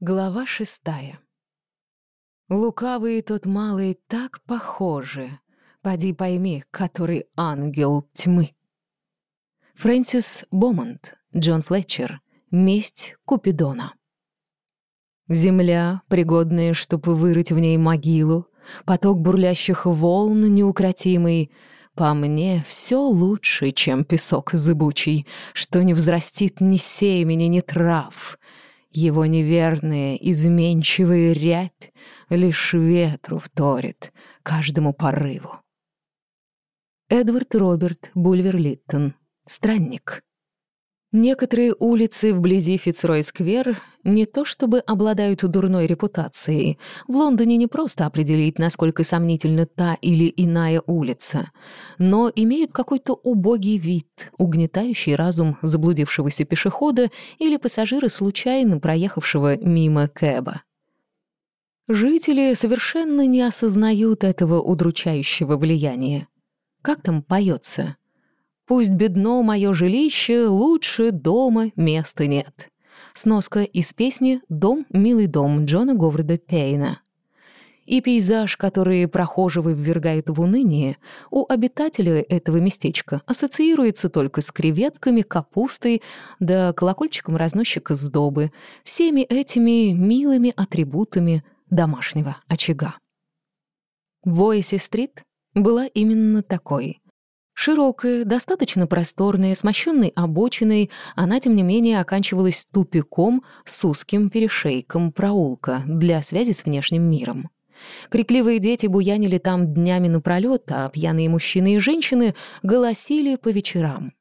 Глава шестая. Лукавый тот малый так похожи. Поди пойми, который ангел тьмы. Фрэнсис Бомонд, Джон Флетчер. Месть Купидона. Земля, пригодная, чтобы вырыть в ней могилу, поток бурлящих волн неукротимый. По мне, все лучше, чем песок зыбучий, что не взрастит ни семени, ни трав — его неверная, изменчивая рябь лишь ветру вторит, каждому порыву. Эдвард Роберт Бульвер-Литтон. Странник. Некоторые улицы вблизи Фицрой-сквер не то чтобы обладают дурной репутацией. В Лондоне не просто определить, насколько сомнительна та или иная улица, но имеют какой-то убогий вид, угнетающий разум заблудившегося пешехода или пассажира, случайно проехавшего мимо Кэба. Жители совершенно не осознают этого удручающего влияния. Как там поется? Пусть бедно мое жилище, лучше дома места нет. Сноска из песни «Дом, милый дом» Джона Говарда Пейна. И пейзаж, который прохожего ввергает в уныние, у обитателя этого местечка ассоциируется только с креветками, капустой да колокольчиком разносчика сдобы, всеми этими милыми атрибутами домашнего очага. Войси-стрит была именно такой — Широкая, достаточно просторная, с мощенной обочиной, она, тем не менее, оканчивалась тупиком с узким перешейком проулка для связи с внешним миром. Крикливые дети буянили там днями напролёт, а пьяные мужчины и женщины голосили по вечерам.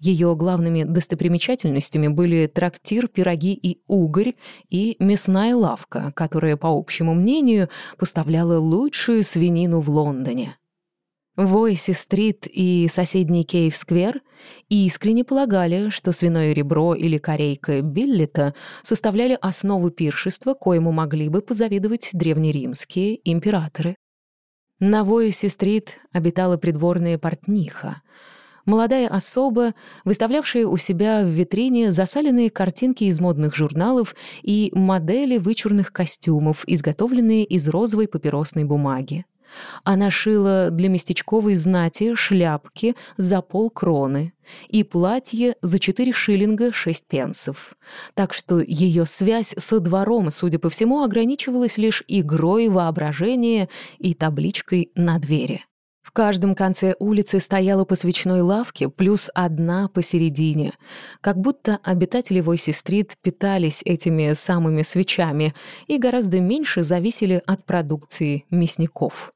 Ее главными достопримечательностями были трактир, пироги и угорь и мясная лавка, которая, по общему мнению, поставляла лучшую свинину в Лондоне. Войси-стрит и соседний Кейв-сквер искренне полагали, что свиное ребро или корейка Биллета составляли основу пиршества, коему могли бы позавидовать древнеримские императоры. На Войси-стрит обитала придворная портниха, молодая особа, выставлявшая у себя в витрине засаленные картинки из модных журналов и модели вычурных костюмов, изготовленные из розовой папиросной бумаги. Она шила для местечковой знати шляпки за полкроны и платье за четыре шиллинга шесть пенсов. Так что ее связь со двором, судя по всему, ограничивалась лишь игрой воображения и табличкой на двери. В каждом конце улицы стояла по свечной лавке, плюс одна посередине. Как будто обитатели Войси-стрит питались этими самыми свечами и гораздо меньше зависели от продукции мясников.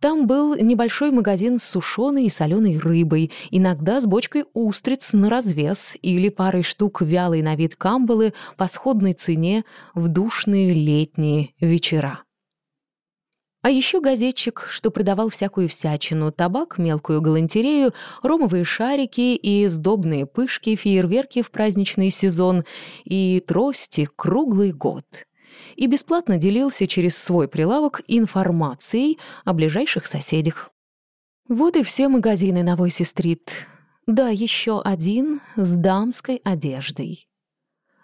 Там был небольшой магазин с сушеной и соленой рыбой, иногда с бочкой устриц на развес или парой штук вялой на вид камбалы по сходной цене в душные летние вечера. А еще газетчик, что продавал всякую всячину, табак, мелкую галантерею, ромовые шарики и сдобные пышки, фейерверки в праздничный сезон и трости круглый год и бесплатно делился через свой прилавок информацией о ближайших соседях. Вот и все магазины на Войси-стрит. Да, еще один с дамской одеждой.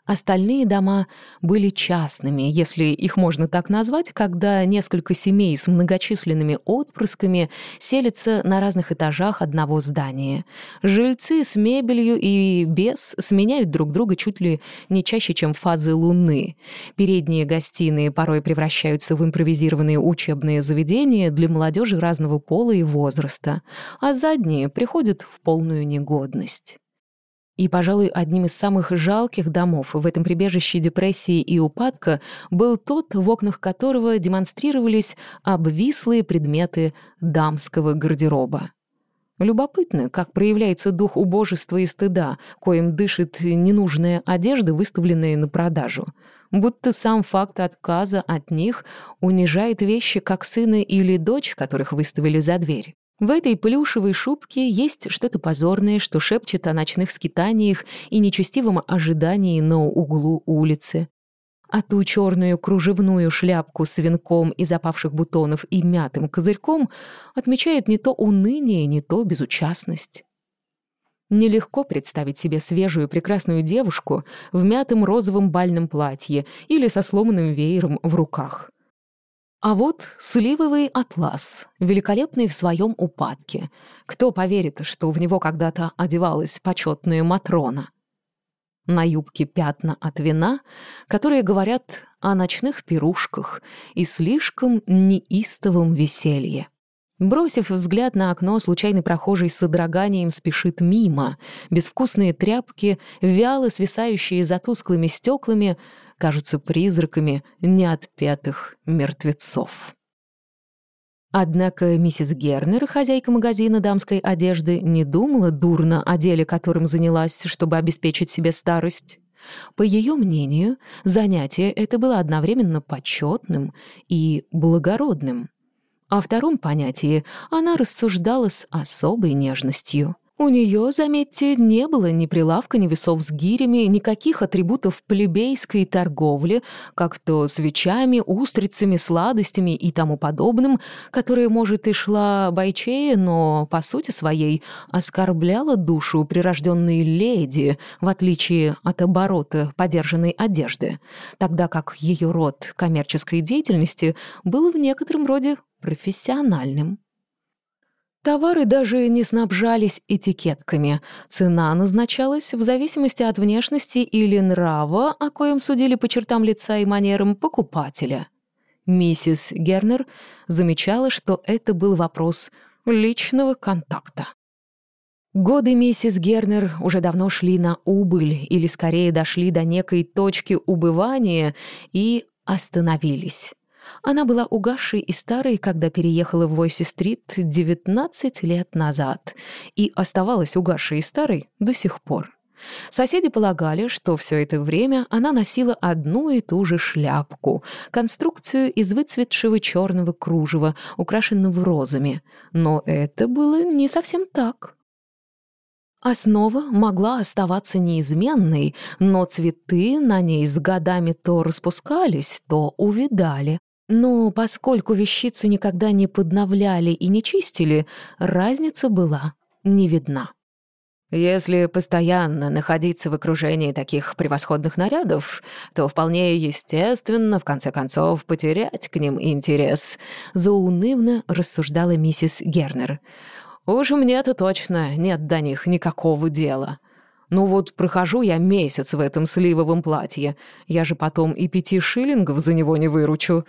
Остальные дома были частными, если их можно так назвать, когда несколько семей с многочисленными отпрысками селятся на разных этажах одного здания. Жильцы с мебелью и без сменяют друг друга чуть ли не чаще, чем фазы Луны. Передние гостиные порой превращаются в импровизированные учебные заведения для молодежи разного пола и возраста, а задние приходят в полную негодность. И, пожалуй, одним из самых жалких домов в этом прибежище депрессии и упадка был тот, в окнах которого демонстрировались обвислые предметы дамского гардероба. Любопытно, как проявляется дух убожества и стыда, коим дышит ненужная одежда, выставленная на продажу. Будто сам факт отказа от них унижает вещи, как сына или дочь, которых выставили за дверь. В этой плюшевой шубке есть что-то позорное, что шепчет о ночных скитаниях и нечестивом ожидании на углу улицы. А ту черную кружевную шляпку с венком из опавших бутонов и мятым козырьком отмечает не то уныние, не то безучастность. Нелегко представить себе свежую прекрасную девушку в мятом розовом бальном платье или со сломанным веером в руках. А вот сливовый атлас, великолепный в своем упадке. Кто поверит, что в него когда-то одевалась почетная Матрона? На юбке пятна от вина, которые говорят о ночных пирушках и слишком неистовом веселье. Бросив взгляд на окно, случайный прохожий с содроганием спешит мимо. Безвкусные тряпки, вяло свисающие за тусклыми стеклами, кажутся призраками неотпетых мертвецов. Однако миссис Гернер, хозяйка магазина дамской одежды, не думала дурно о деле, которым занялась, чтобы обеспечить себе старость. По ее мнению, занятие это было одновременно почетным и благородным. О втором понятии она рассуждала с особой нежностью. У нее, заметьте, не было ни прилавка, ни весов с гирями, никаких атрибутов плебейской торговли, как то свечами, устрицами, сладостями и тому подобным, которые, может, и шла бойчее, но, по сути своей, оскорбляла душу прирожденной леди, в отличие от оборота подержанной одежды, тогда как ее род коммерческой деятельности был в некотором роде профессиональным. Товары даже не снабжались этикетками. Цена назначалась в зависимости от внешности или нрава, о коем судили по чертам лица и манерам покупателя. Миссис Гернер замечала, что это был вопрос личного контакта. Годы миссис Гернер уже давно шли на убыль, или скорее дошли до некой точки убывания и остановились. Она была угасшей и старой, когда переехала в Войси-стрит 19 лет назад, и оставалась угасшей и старой до сих пор. Соседи полагали, что все это время она носила одну и ту же шляпку, конструкцию из выцветшего черного кружева, украшенного розами. Но это было не совсем так. Основа могла оставаться неизменной, но цветы на ней с годами то распускались, то увидали, но поскольку вещицу никогда не подновляли и не чистили, разница была не видна. Если постоянно находиться в окружении таких превосходных нарядов, то вполне естественно, в конце концов, потерять к ним интерес, заунывно рассуждала миссис Гернер. Уж мне-то точно нет до них никакого дела. Ну вот прохожу я месяц в этом сливовом платье, я же потом и пяти шиллингов за него не выручу.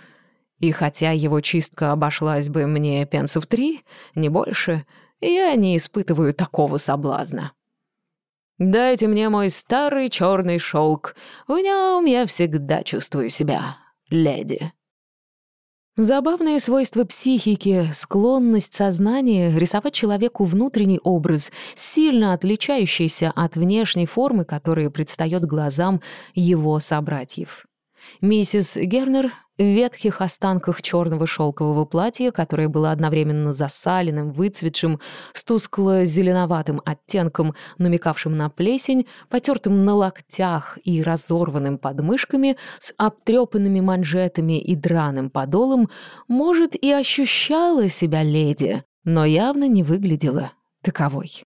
И хотя его чистка обошлась бы мне пенсов три, не больше, я не испытываю такого соблазна. Дайте мне мой старый черный шелк, в нем я всегда чувствую себя леди. Забавное свойство психики, склонность сознания рисовать человеку внутренний образ, сильно отличающийся от внешней формы, которая предстает глазам его собратьев. Миссис Гернер в ветхих останках черного шелкового платья, которое было одновременно засаленным, выцветшим, с тускло-зеленоватым оттенком, намекавшим на плесень, потертым на локтях и разорванным подмышками, с обтрепанными манжетами и драным подолом, может, и ощущала себя леди, но явно не выглядела таковой.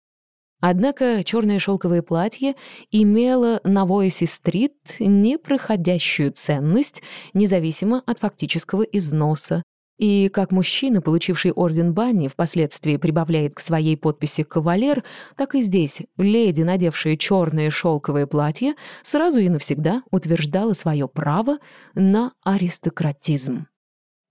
Однако черное шелковое платье имело на Войси-стрит непроходящую ценность, независимо от фактического износа. И как мужчина, получивший орден Банни, впоследствии прибавляет к своей подписи «кавалер», так и здесь леди, надевшая черное шелковое платье, сразу и навсегда утверждала свое право на аристократизм.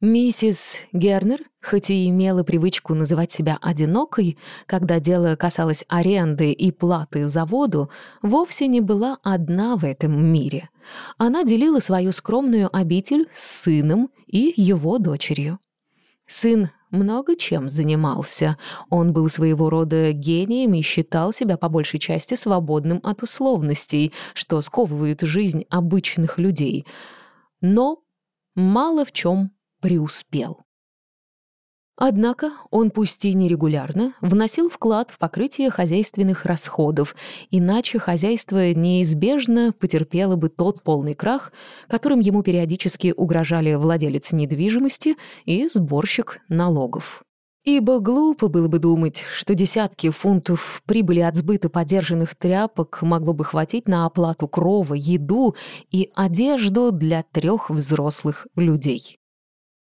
Миссис Гернер, хоть и имела привычку называть себя одинокой, когда дело касалось аренды и платы за воду, вовсе не была одна в этом мире. Она делила свою скромную обитель с сыном и его дочерью. Сын много чем занимался. Он был своего рода гением и считал себя по большей части свободным от условностей, что сковывает жизнь обычных людей. Но мало в чем преуспел. Однако он, пусть и нерегулярно, вносил вклад в покрытие хозяйственных расходов, иначе хозяйство неизбежно потерпело бы тот полный крах, которым ему периодически угрожали владелец недвижимости и сборщик налогов. Ибо глупо было бы думать, что десятки фунтов прибыли от сбыта подержанных тряпок могло бы хватить на оплату крова, еду и одежду для трех взрослых людей.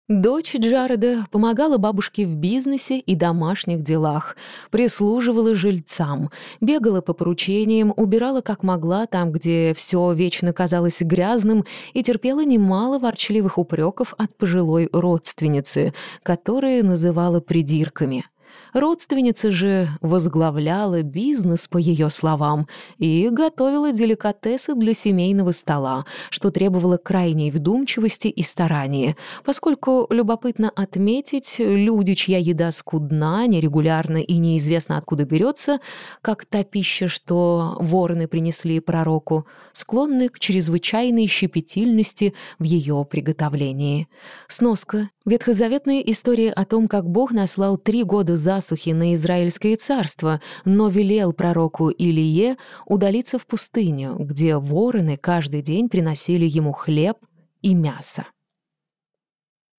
Дочь Джареда помогала бабушке в бизнесе и домашних делах, прислуживала жильцам, бегала по поручениям, убирала как могла там, где все вечно казалось грязным, и терпела немало ворчливых упреков от пожилой родственницы, которые называла придирками. Родственница же возглавляла бизнес, по ее словам, и готовила деликатесы для семейного стола, что требовало крайней вдумчивости и старания, поскольку, любопытно отметить, люди, чья еда скудна, нерегулярна и неизвестно откуда берется, как та пища, что вороны принесли пророку, склонны к чрезвычайной щепетильности в ее приготовлении. Сноска. Ветхозаветная история о том, как Бог наслал три года засухи на Израильское царство, но велел пророку Илие удалиться в пустыню, где вороны каждый день приносили ему хлеб и мясо.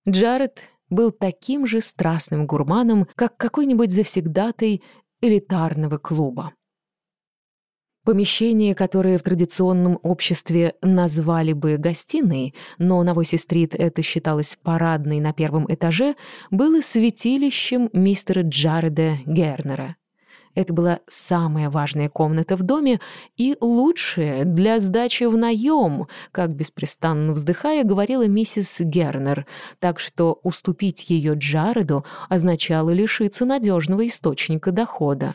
Джаред был таким же страстным гурманом, как какой-нибудь завсегдатый элитарного клуба. Помещение, которое в традиционном обществе назвали бы гостиной, но на Войси-стрит это считалось парадной на первом этаже, было святилищем мистера Джареда Гернера. Это была самая важная комната в доме и лучшая для сдачи в наем, как беспрестанно вздыхая говорила миссис Гернер, так что уступить ее Джареду означало лишиться надежного источника дохода.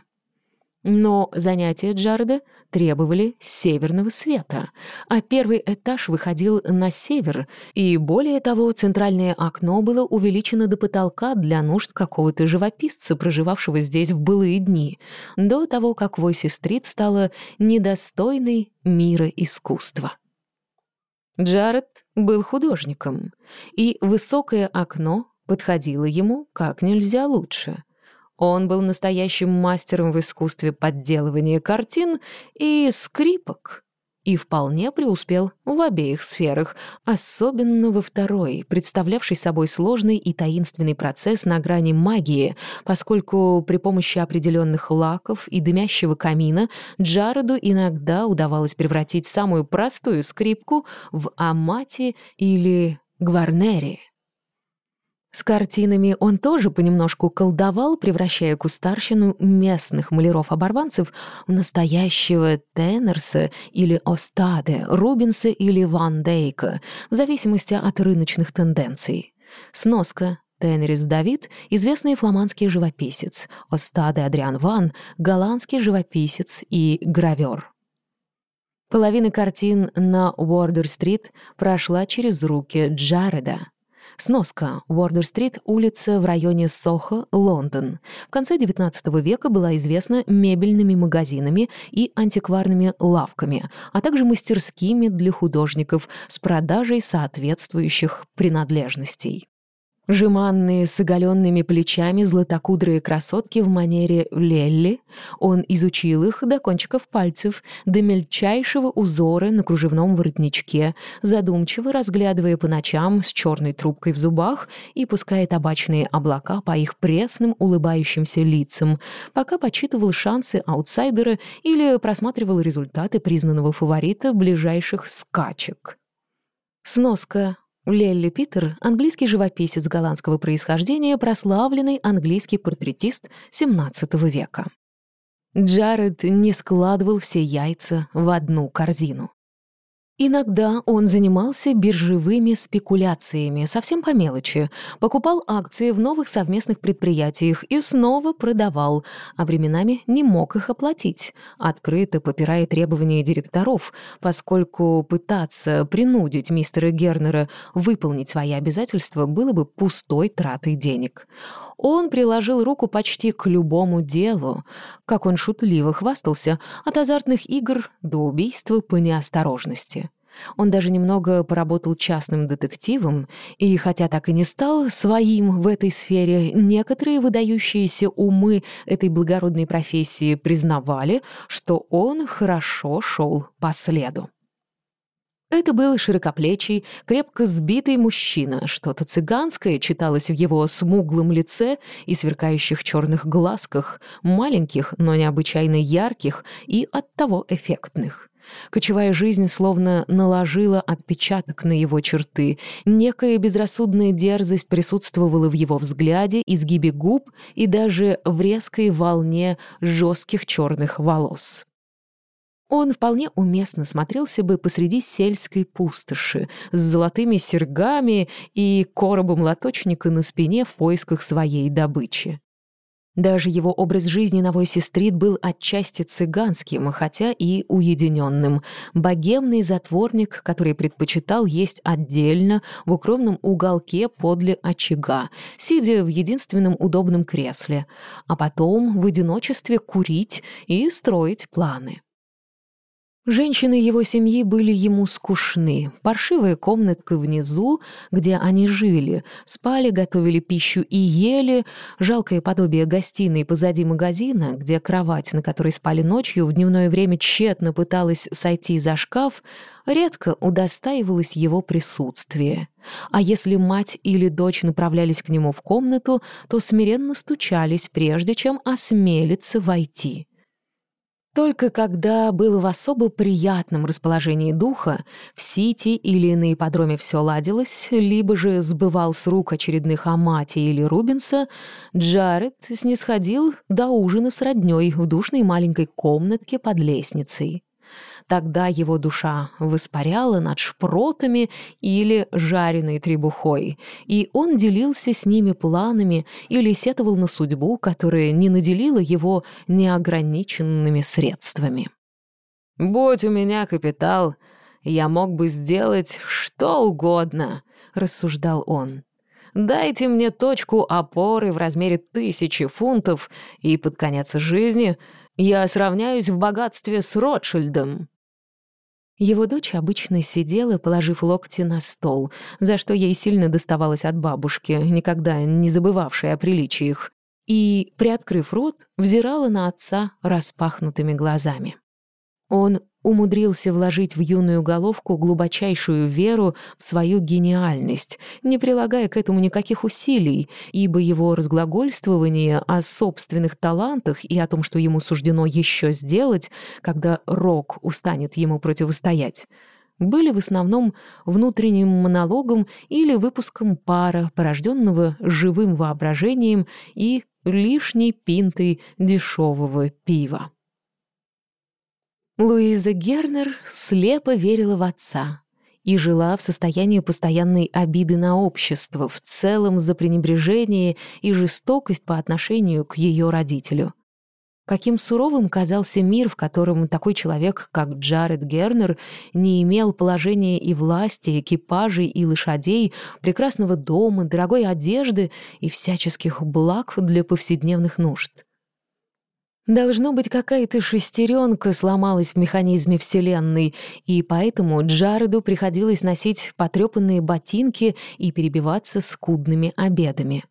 Но занятия Джареда требовали северного света, а первый этаж выходил на север, и более того, центральное окно было увеличено до потолка для нужд какого-то живописца, проживавшего здесь в былые дни, до того, как Войси-стрит стала недостойной мира искусства. Джаред был художником, и высокое окно подходило ему как нельзя лучше — он был настоящим мастером в искусстве подделывания картин и скрипок и вполне преуспел в обеих сферах, особенно во второй, представлявшей собой сложный и таинственный процесс на грани магии, поскольку при помощи определенных лаков и дымящего камина Джареду иногда удавалось превратить самую простую скрипку в амати или гварнери. С картинами он тоже понемножку колдовал, превращая кустарщину местных маляров-оборванцев в настоящего Теннерса или Остаде, Рубинса или Ван Дейка, в зависимости от рыночных тенденций. Сноска. Тенрис Давид — известный фламандский живописец, Остаде Адриан Ван — голландский живописец и гравер. Половина картин на Уордер-стрит прошла через руки Джареда. Сноска. Уордер-стрит — улица в районе Сохо, Лондон. В конце XIX века была известна мебельными магазинами и антикварными лавками, а также мастерскими для художников с продажей соответствующих принадлежностей. Жеманные с оголенными плечами златокудрые красотки в манере Лелли. Он изучил их до кончиков пальцев, до мельчайшего узора на кружевном воротничке, задумчиво разглядывая по ночам с черной трубкой в зубах и пуская табачные облака по их пресным улыбающимся лицам, пока почитывал шансы аутсайдера или просматривал результаты признанного фаворита ближайших скачек. Сноска. Лелли Питер — английский живописец голландского происхождения, прославленный английский портретист XVII века. Джаред не складывал все яйца в одну корзину. Иногда он занимался биржевыми спекуляциями, совсем по мелочи, покупал акции в новых совместных предприятиях и снова продавал, а временами не мог их оплатить, открыто попирая требования директоров, поскольку пытаться принудить мистера Гернера выполнить свои обязательства было бы пустой тратой денег. Он приложил руку почти к любому делу, как он шутливо хвастался, от азартных игр до убийства по неосторожности. Он даже немного поработал частным детективом, и хотя так и не стал своим в этой сфере, некоторые выдающиеся умы этой благородной профессии признавали, что он хорошо шел по следу. Это был широкоплечий, крепко сбитый мужчина. Что-то цыганское читалось в его смуглом лице и сверкающих черных глазках, маленьких, но необычайно ярких и оттого эффектных. Кочевая жизнь словно наложила отпечаток на его черты. Некая безрассудная дерзость присутствовала в его взгляде, изгибе губ и даже в резкой волне жестких черных волос. Он вполне уместно смотрелся бы посреди сельской пустоши с золотыми сергами и коробом лоточника на спине в поисках своей добычи. Даже его образ жизни на Войси-стрит был отчасти цыганским, хотя и уединенным. Богемный затворник, который предпочитал есть отдельно, в укромном уголке подле очага, сидя в единственном удобном кресле, а потом в одиночестве курить и строить планы. Женщины его семьи были ему скучны. Паршивая комнатка внизу, где они жили, спали, готовили пищу и ели, жалкое подобие гостиной позади магазина, где кровать, на которой спали ночью, в дневное время тщетно пыталась сойти за шкаф, редко удостаивалась его присутствия. А если мать или дочь направлялись к нему в комнату, то смиренно стучались, прежде чем осмелиться войти. Только когда был в особо приятном расположении духа, в Сити или на ипподроме все ладилось, либо же сбывал с рук очередных Амати или Рубинса, Джаред снисходил до ужина с роднёй в душной маленькой комнатке под лестницей. Тогда его душа воспаряла над шпротами или жареной требухой, и он делился с ними планами или сетовал на судьбу, которая не наделила его неограниченными средствами. «Будь у меня капитал, я мог бы сделать что угодно», — рассуждал он. «Дайте мне точку опоры в размере тысячи фунтов, и под конец жизни я сравняюсь в богатстве с Ротшильдом». Его дочь обычно сидела, положив локти на стол, за что ей сильно доставалось от бабушки, никогда не забывавшей о приличиях, и, приоткрыв рот, взирала на отца распахнутыми глазами. Он умудрился вложить в юную головку глубочайшую веру в свою гениальность, не прилагая к этому никаких усилий, ибо его разглагольствование о собственных талантах и о том, что ему суждено еще сделать, когда рок устанет ему противостоять, были в основном внутренним монологом или выпуском пара, порожденного живым воображением и лишней пинтой дешевого пива. Луиза Гернер слепо верила в отца и жила в состоянии постоянной обиды на общество, в целом за пренебрежение и жестокость по отношению к ее родителю. Каким суровым казался мир, в котором такой человек, как Джаред Гернер, не имел положения и власти, экипажей и лошадей, прекрасного дома, дорогой одежды и всяческих благ для повседневных нужд. Должно быть, какая-то шестеренка сломалась в механизме Вселенной, и поэтому Джареду приходилось носить потрепанные ботинки и перебиваться скудными обедами.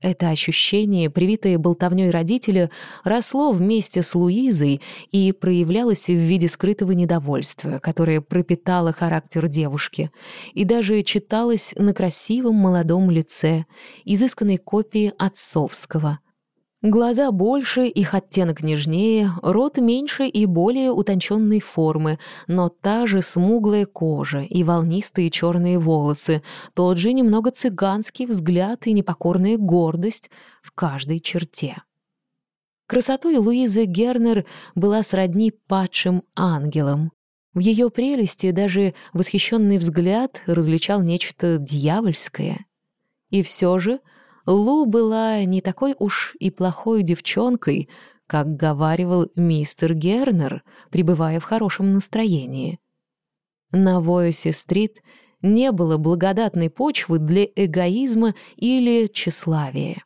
Это ощущение, привитое болтовнёй родителя, росло вместе с Луизой и проявлялось в виде скрытого недовольства, которое пропитало характер девушки, и даже читалось на красивом молодом лице, изысканной копии отцовского — Глаза больше, их оттенок нежнее, рот меньше и более утонченной формы, но та же смуглая кожа и волнистые черные волосы, тот же немного цыганский взгляд и непокорная гордость в каждой черте. Красотой Луизы Гернер была сродни падшим ангелам. В ее прелести даже восхищенный взгляд различал нечто дьявольское. И все же — Лу была не такой уж и плохой девчонкой, как говаривал мистер Гернер, пребывая в хорошем настроении. На Войсе-стрит не было благодатной почвы для эгоизма или тщеславия.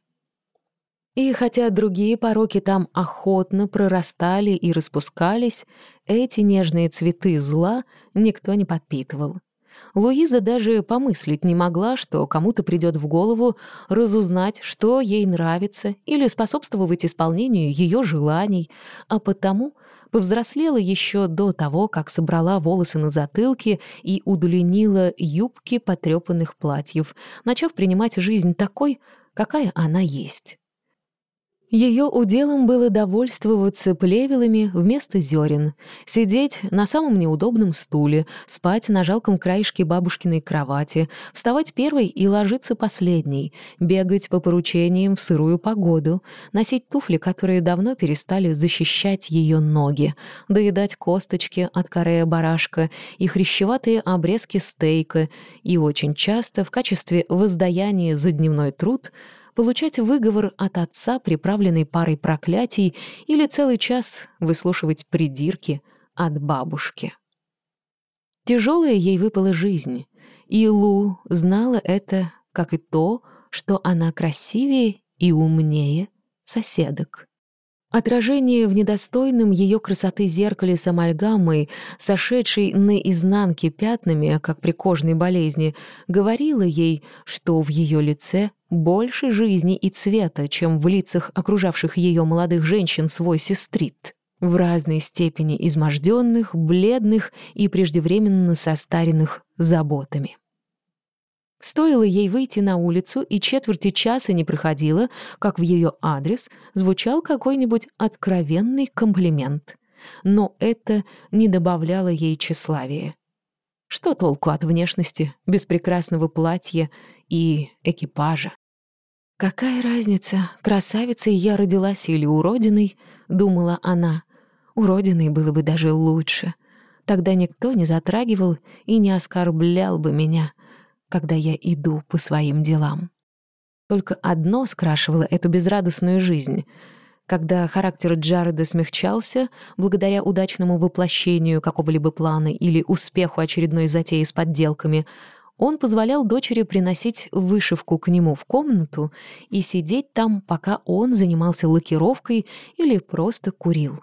И хотя другие пороки там охотно прорастали и распускались, эти нежные цветы зла никто не подпитывал. Луиза даже помыслить не могла, что кому-то придет в голову разузнать, что ей нравится, или способствовать исполнению ее желаний, а потому Повзрослела еще до того, как собрала волосы на затылке и удлинила юбки потрепанных платьев, начав принимать жизнь такой, какая она есть. Ее уделом было довольствоваться плевелами вместо зерен, сидеть на самом неудобном стуле, спать на жалком краешке бабушкиной кровати, вставать первой и ложиться последней, бегать по поручениям в сырую погоду, носить туфли, которые давно перестали защищать ее ноги, доедать косточки от корея барашка и хрящеватые обрезки стейка, и очень часто в качестве воздаяния за дневной труд — получать выговор от отца, приправленный парой проклятий, или целый час выслушивать придирки от бабушки. Тяжелая ей выпала жизнь, и Лу знала это, как и то, что она красивее и умнее соседок. Отражение в недостойном ее красоты зеркале с амальгамой, сошедшей наизнанке пятнами, как при кожной болезни, говорило ей, что в ее лице больше жизни и цвета, чем в лицах окружавших ее молодых женщин свой сестрит, в разной степени изможденных, бледных и преждевременно состаренных заботами. Стоило ей выйти на улицу, и четверти часа не проходило, как в ее адрес звучал какой-нибудь откровенный комплимент. Но это не добавляло ей тщеславия. Что толку от внешности, без прекрасного платья и экипажа? «Какая разница, красавицей я родилась или уродиной?» — думала она. «Уродиной было бы даже лучше. Тогда никто не затрагивал и не оскорблял бы меня» когда я иду по своим делам. Только одно скрашивало эту безрадостную жизнь. Когда характер Джареда смягчался, благодаря удачному воплощению какого-либо плана или успеху очередной затеи с подделками, он позволял дочери приносить вышивку к нему в комнату и сидеть там, пока он занимался лакировкой или просто курил.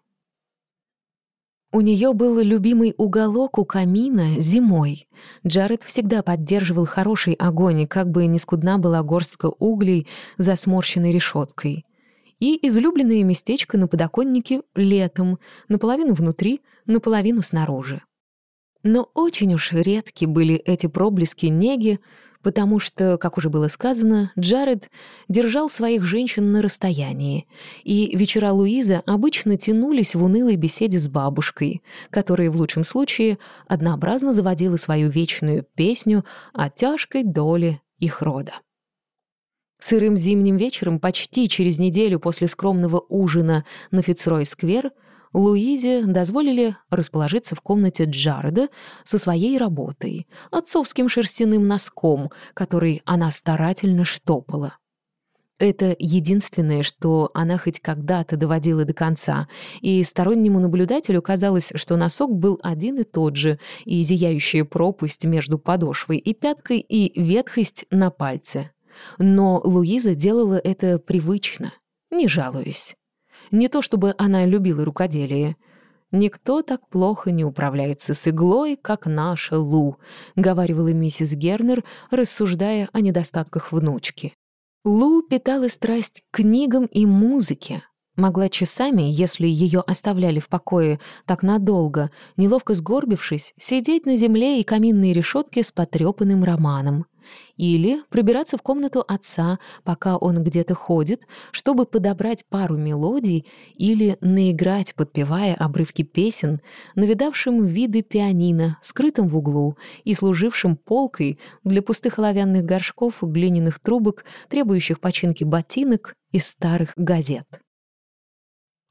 У нее был любимый уголок у камина зимой. Джаред всегда поддерживал хороший огонь, как бы ни скудна была горстка углей за сморщенной решеткой. И излюбленное местечко на подоконнике летом, наполовину внутри, наполовину снаружи. Но очень уж редки были эти проблески неги, потому что, как уже было сказано, Джаред держал своих женщин на расстоянии, и вечера Луизы обычно тянулись в унылой беседе с бабушкой, которая в лучшем случае однообразно заводила свою вечную песню о тяжкой доле их рода. Сырым зимним вечером, почти через неделю после скромного ужина на Фицрой-сквер, Луизе дозволили расположиться в комнате Джареда со своей работой, отцовским шерстяным носком, который она старательно штопала. Это единственное, что она хоть когда-то доводила до конца, и стороннему наблюдателю казалось, что носок был один и тот же, и зияющая пропасть между подошвой и пяткой, и ветхость на пальце. Но Луиза делала это привычно, не жалуясь. Не то чтобы она любила рукоделие. «Никто так плохо не управляется с иглой, как наша Лу», — говаривала миссис Гернер, рассуждая о недостатках внучки. Лу питала страсть к книгам и музыке. Могла часами, если ее оставляли в покое так надолго, неловко сгорбившись, сидеть на земле и каминной решетке с потрепанным романом или пробираться в комнату отца, пока он где-то ходит, чтобы подобрать пару мелодий или наиграть, подпевая обрывки песен, навидавшим виды пианино, скрытым в углу и служившим полкой для пустых оловянных горшков, глиняных трубок, требующих починки ботинок из старых газет.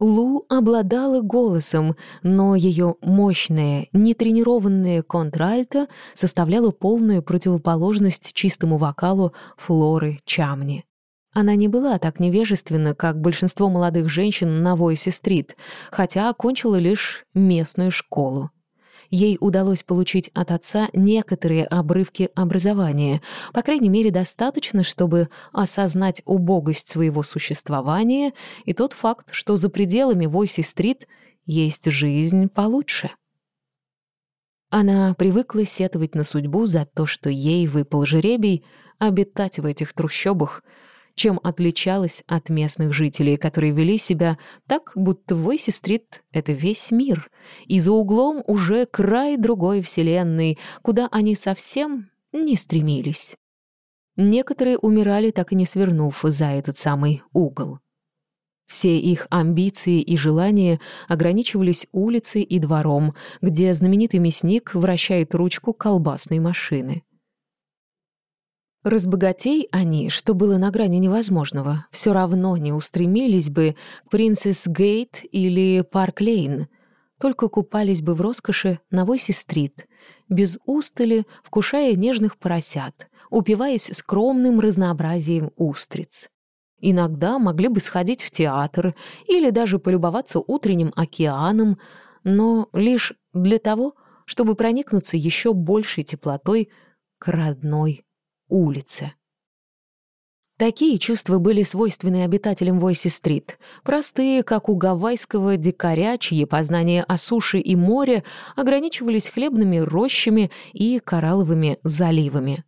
Лу обладала голосом, но ее мощное, нетренированное контральто составляло полную противоположность чистому вокалу Флоры Чамни. Она не была так невежественна, как большинство молодых женщин на Войсе-стрит, хотя окончила лишь местную школу. Ей удалось получить от отца некоторые обрывки образования, по крайней мере, достаточно, чтобы осознать убогость своего существования и тот факт, что за пределами Войси-стрит есть жизнь получше. Она привыкла сетовать на судьбу за то, что ей выпал жеребий обитать в этих трущобах, чем отличалась от местных жителей, которые вели себя так, будто Войси-стрит — это весь мир, и за углом уже край другой вселенной, куда они совсем не стремились. Некоторые умирали, так и не свернув за этот самый угол. Все их амбиции и желания ограничивались улицей и двором, где знаменитый мясник вращает ручку колбасной машины. Разбогатей они, что было на грани невозможного, все равно не устремились бы к Принцесс Гейт или Парк Лейн, только купались бы в роскоши на Войси-стрит, без устали, вкушая нежных поросят, упиваясь скромным разнообразием устриц. Иногда могли бы сходить в театр или даже полюбоваться утренним океаном, но лишь для того, чтобы проникнуться еще большей теплотой к родной улице. Такие чувства были свойственны обитателям Войси-стрит, простые, как у гавайского дикаря, чьи познания о суше и море ограничивались хлебными рощами и коралловыми заливами.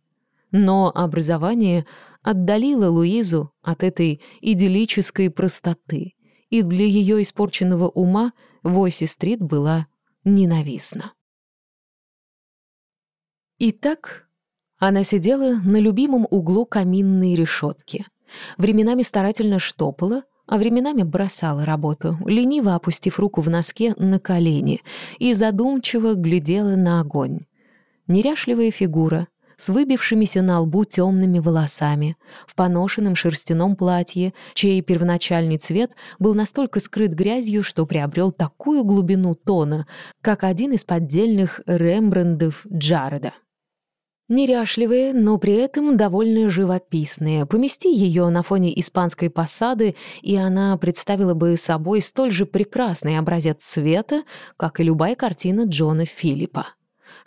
Но образование отдалила Луизу от этой идиллической простоты, и для ее испорченного ума Войси-стрит была ненавистна. Итак, она сидела на любимом углу каминной решетки. Временами старательно штопала, а временами бросала работу, лениво опустив руку в носке на колени и задумчиво глядела на огонь. Неряшливая фигура, с выбившимися на лбу темными волосами, в поношенном шерстяном платье, чей первоначальный цвет был настолько скрыт грязью, что приобрел такую глубину тона, как один из поддельных Рембрандов Джареда. Неряшливые, но при этом довольно живописные. Помести ее на фоне испанской посады, и она представила бы собой столь же прекрасный образец цвета, как и любая картина Джона Филиппа.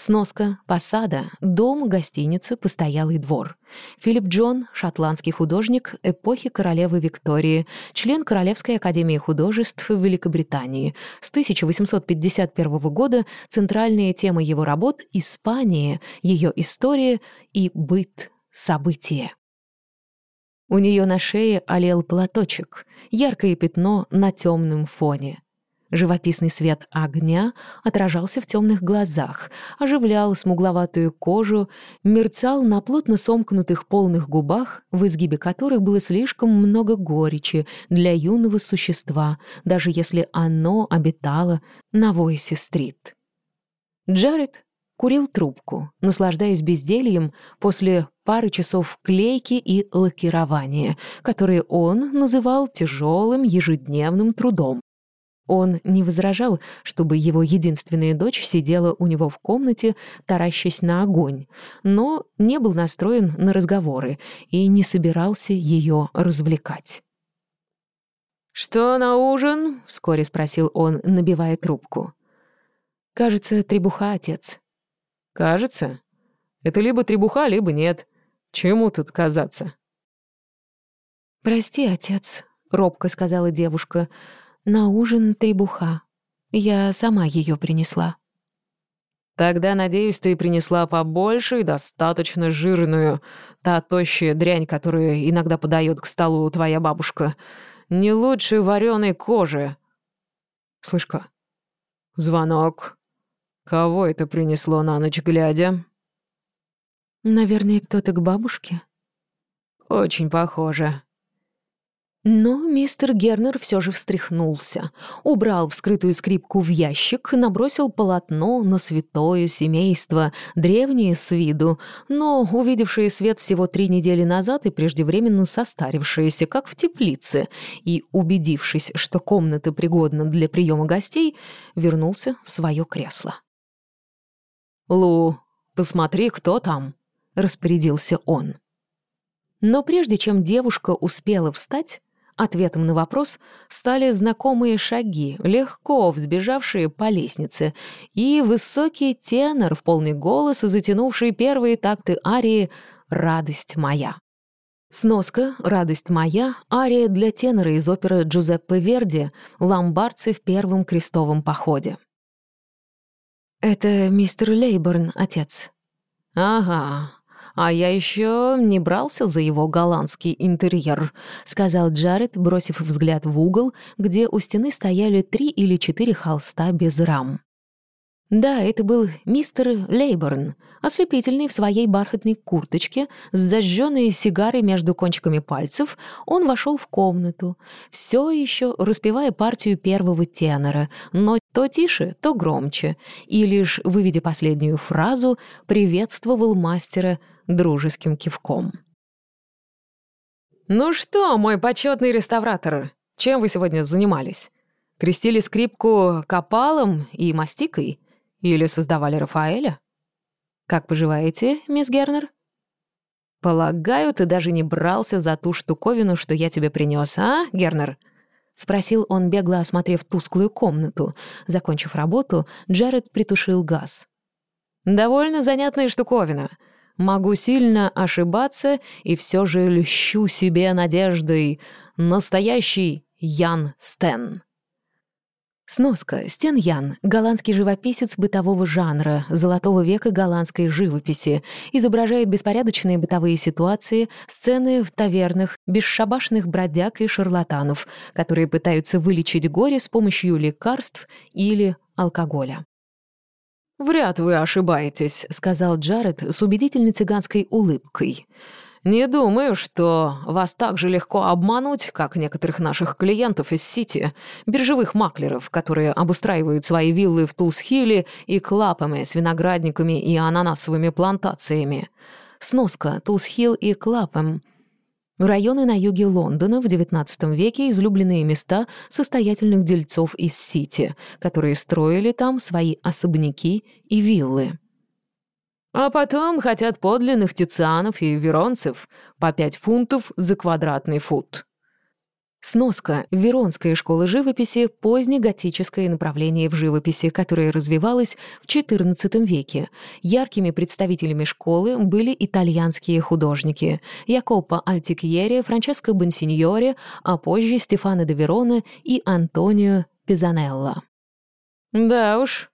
Сноска, посада, дом, гостиница, постоялый двор. Филипп Джон, шотландский художник эпохи королевы Виктории, член Королевской академии художеств Великобритании. С 1851 года центральные темы его работ — Испания, ее история и быт, события. У нее на шее олел платочек, яркое пятно на темном фоне. Живописный свет огня отражался в темных глазах, оживлял смугловатую кожу, мерцал на плотно сомкнутых полных губах, в изгибе которых было слишком много горечи для юного существа, даже если оно обитало на Войсе-стрит. Джаред курил трубку, наслаждаясь бездельем после пары часов клейки и лакирования, которые он называл тяжелым ежедневным трудом. Он не возражал, чтобы его единственная дочь сидела у него в комнате, таращась на огонь, но не был настроен на разговоры и не собирался ее развлекать. «Что на ужин?» — вскоре спросил он, набивая трубку. «Кажется, требуха, отец». «Кажется? Это либо требуха, либо нет. Чему тут казаться?» «Прости, отец», — робко сказала девушка, — на ужин требуха. Я сама ее принесла. Тогда, надеюсь, ты принесла побольше и достаточно жирную. Та тощая дрянь, которую иногда подает к столу твоя бабушка. Не лучше вареной кожи. Слышь-ка, звонок. Кого это принесло на ночь глядя? Наверное, кто-то к бабушке. Очень похоже. Но мистер Гернер все же встряхнулся, убрал вскрытую скрипку в ящик, набросил полотно на святое семейство, древнее с виду, но увидевшее свет всего три недели назад и преждевременно состарившееся, как в теплице, и, убедившись, что комната пригодна для приема гостей, вернулся в свое кресло. «Лу, посмотри, кто там», — распорядился он. Но прежде чем девушка успела встать, Ответом на вопрос стали знакомые шаги, легко взбежавшие по лестнице, и высокий тенор в полный голос, затянувший первые такты арии «Радость моя». Сноска «Радость моя» — ария для тенора из оперы Джузеппе Верди «Ломбардцы в первом крестовом походе». «Это мистер Лейборн, отец». «Ага, «А я еще не брался за его голландский интерьер», — сказал Джаред, бросив взгляд в угол, где у стены стояли три или четыре холста без рам. Да, это был мистер Лейборн, ослепительный в своей бархатной курточке, с зажженной сигарой между кончиками пальцев, он вошел в комнату, все еще распевая партию первого тенора, но то тише, то громче, и лишь, выведя последнюю фразу, приветствовал мастера дружеским кивком. «Ну что, мой почетный реставратор, чем вы сегодня занимались? Крестили скрипку копалом и мастикой?» Или создавали Рафаэля? Как поживаете, мисс Гернер? Полагаю, ты даже не брался за ту штуковину, что я тебе принес, а, Гернер? Спросил он, бегло осмотрев тусклую комнату. Закончив работу, Джаред притушил газ. «Довольно занятная штуковина. Могу сильно ошибаться, и все же льщу себе надеждой. Настоящий Ян Стен». Сноска. Стен Ян — голландский живописец бытового жанра, золотого века голландской живописи, изображает беспорядочные бытовые ситуации, сцены в тавернах, бесшабашных бродяг и шарлатанов, которые пытаются вылечить горе с помощью лекарств или алкоголя. «Вряд вы ошибаетесь», — сказал Джаред с убедительной цыганской улыбкой. Не думаю, что вас так же легко обмануть, как некоторых наших клиентов из Сити, биржевых маклеров, которые обустраивают свои виллы в Тулсхилле и клапами с виноградниками и ананасовыми плантациями. Сноска Тулсхилл и Клапом — Районы на юге Лондона в XIX веке излюбленные места состоятельных дельцов из Сити, которые строили там свои особняки и виллы. А потом хотят подлинных тицианов и веронцев по 5 фунтов за квадратный фут. Сноска. Веронская школа живописи — позднеготическое направление в живописи, которое развивалось в XIV веке. Яркими представителями школы были итальянские художники — Якопо Альтикьери, Франческо Бонсиньоре, а позже Стефано де Верона и Антонио Пизанелло. Да уж,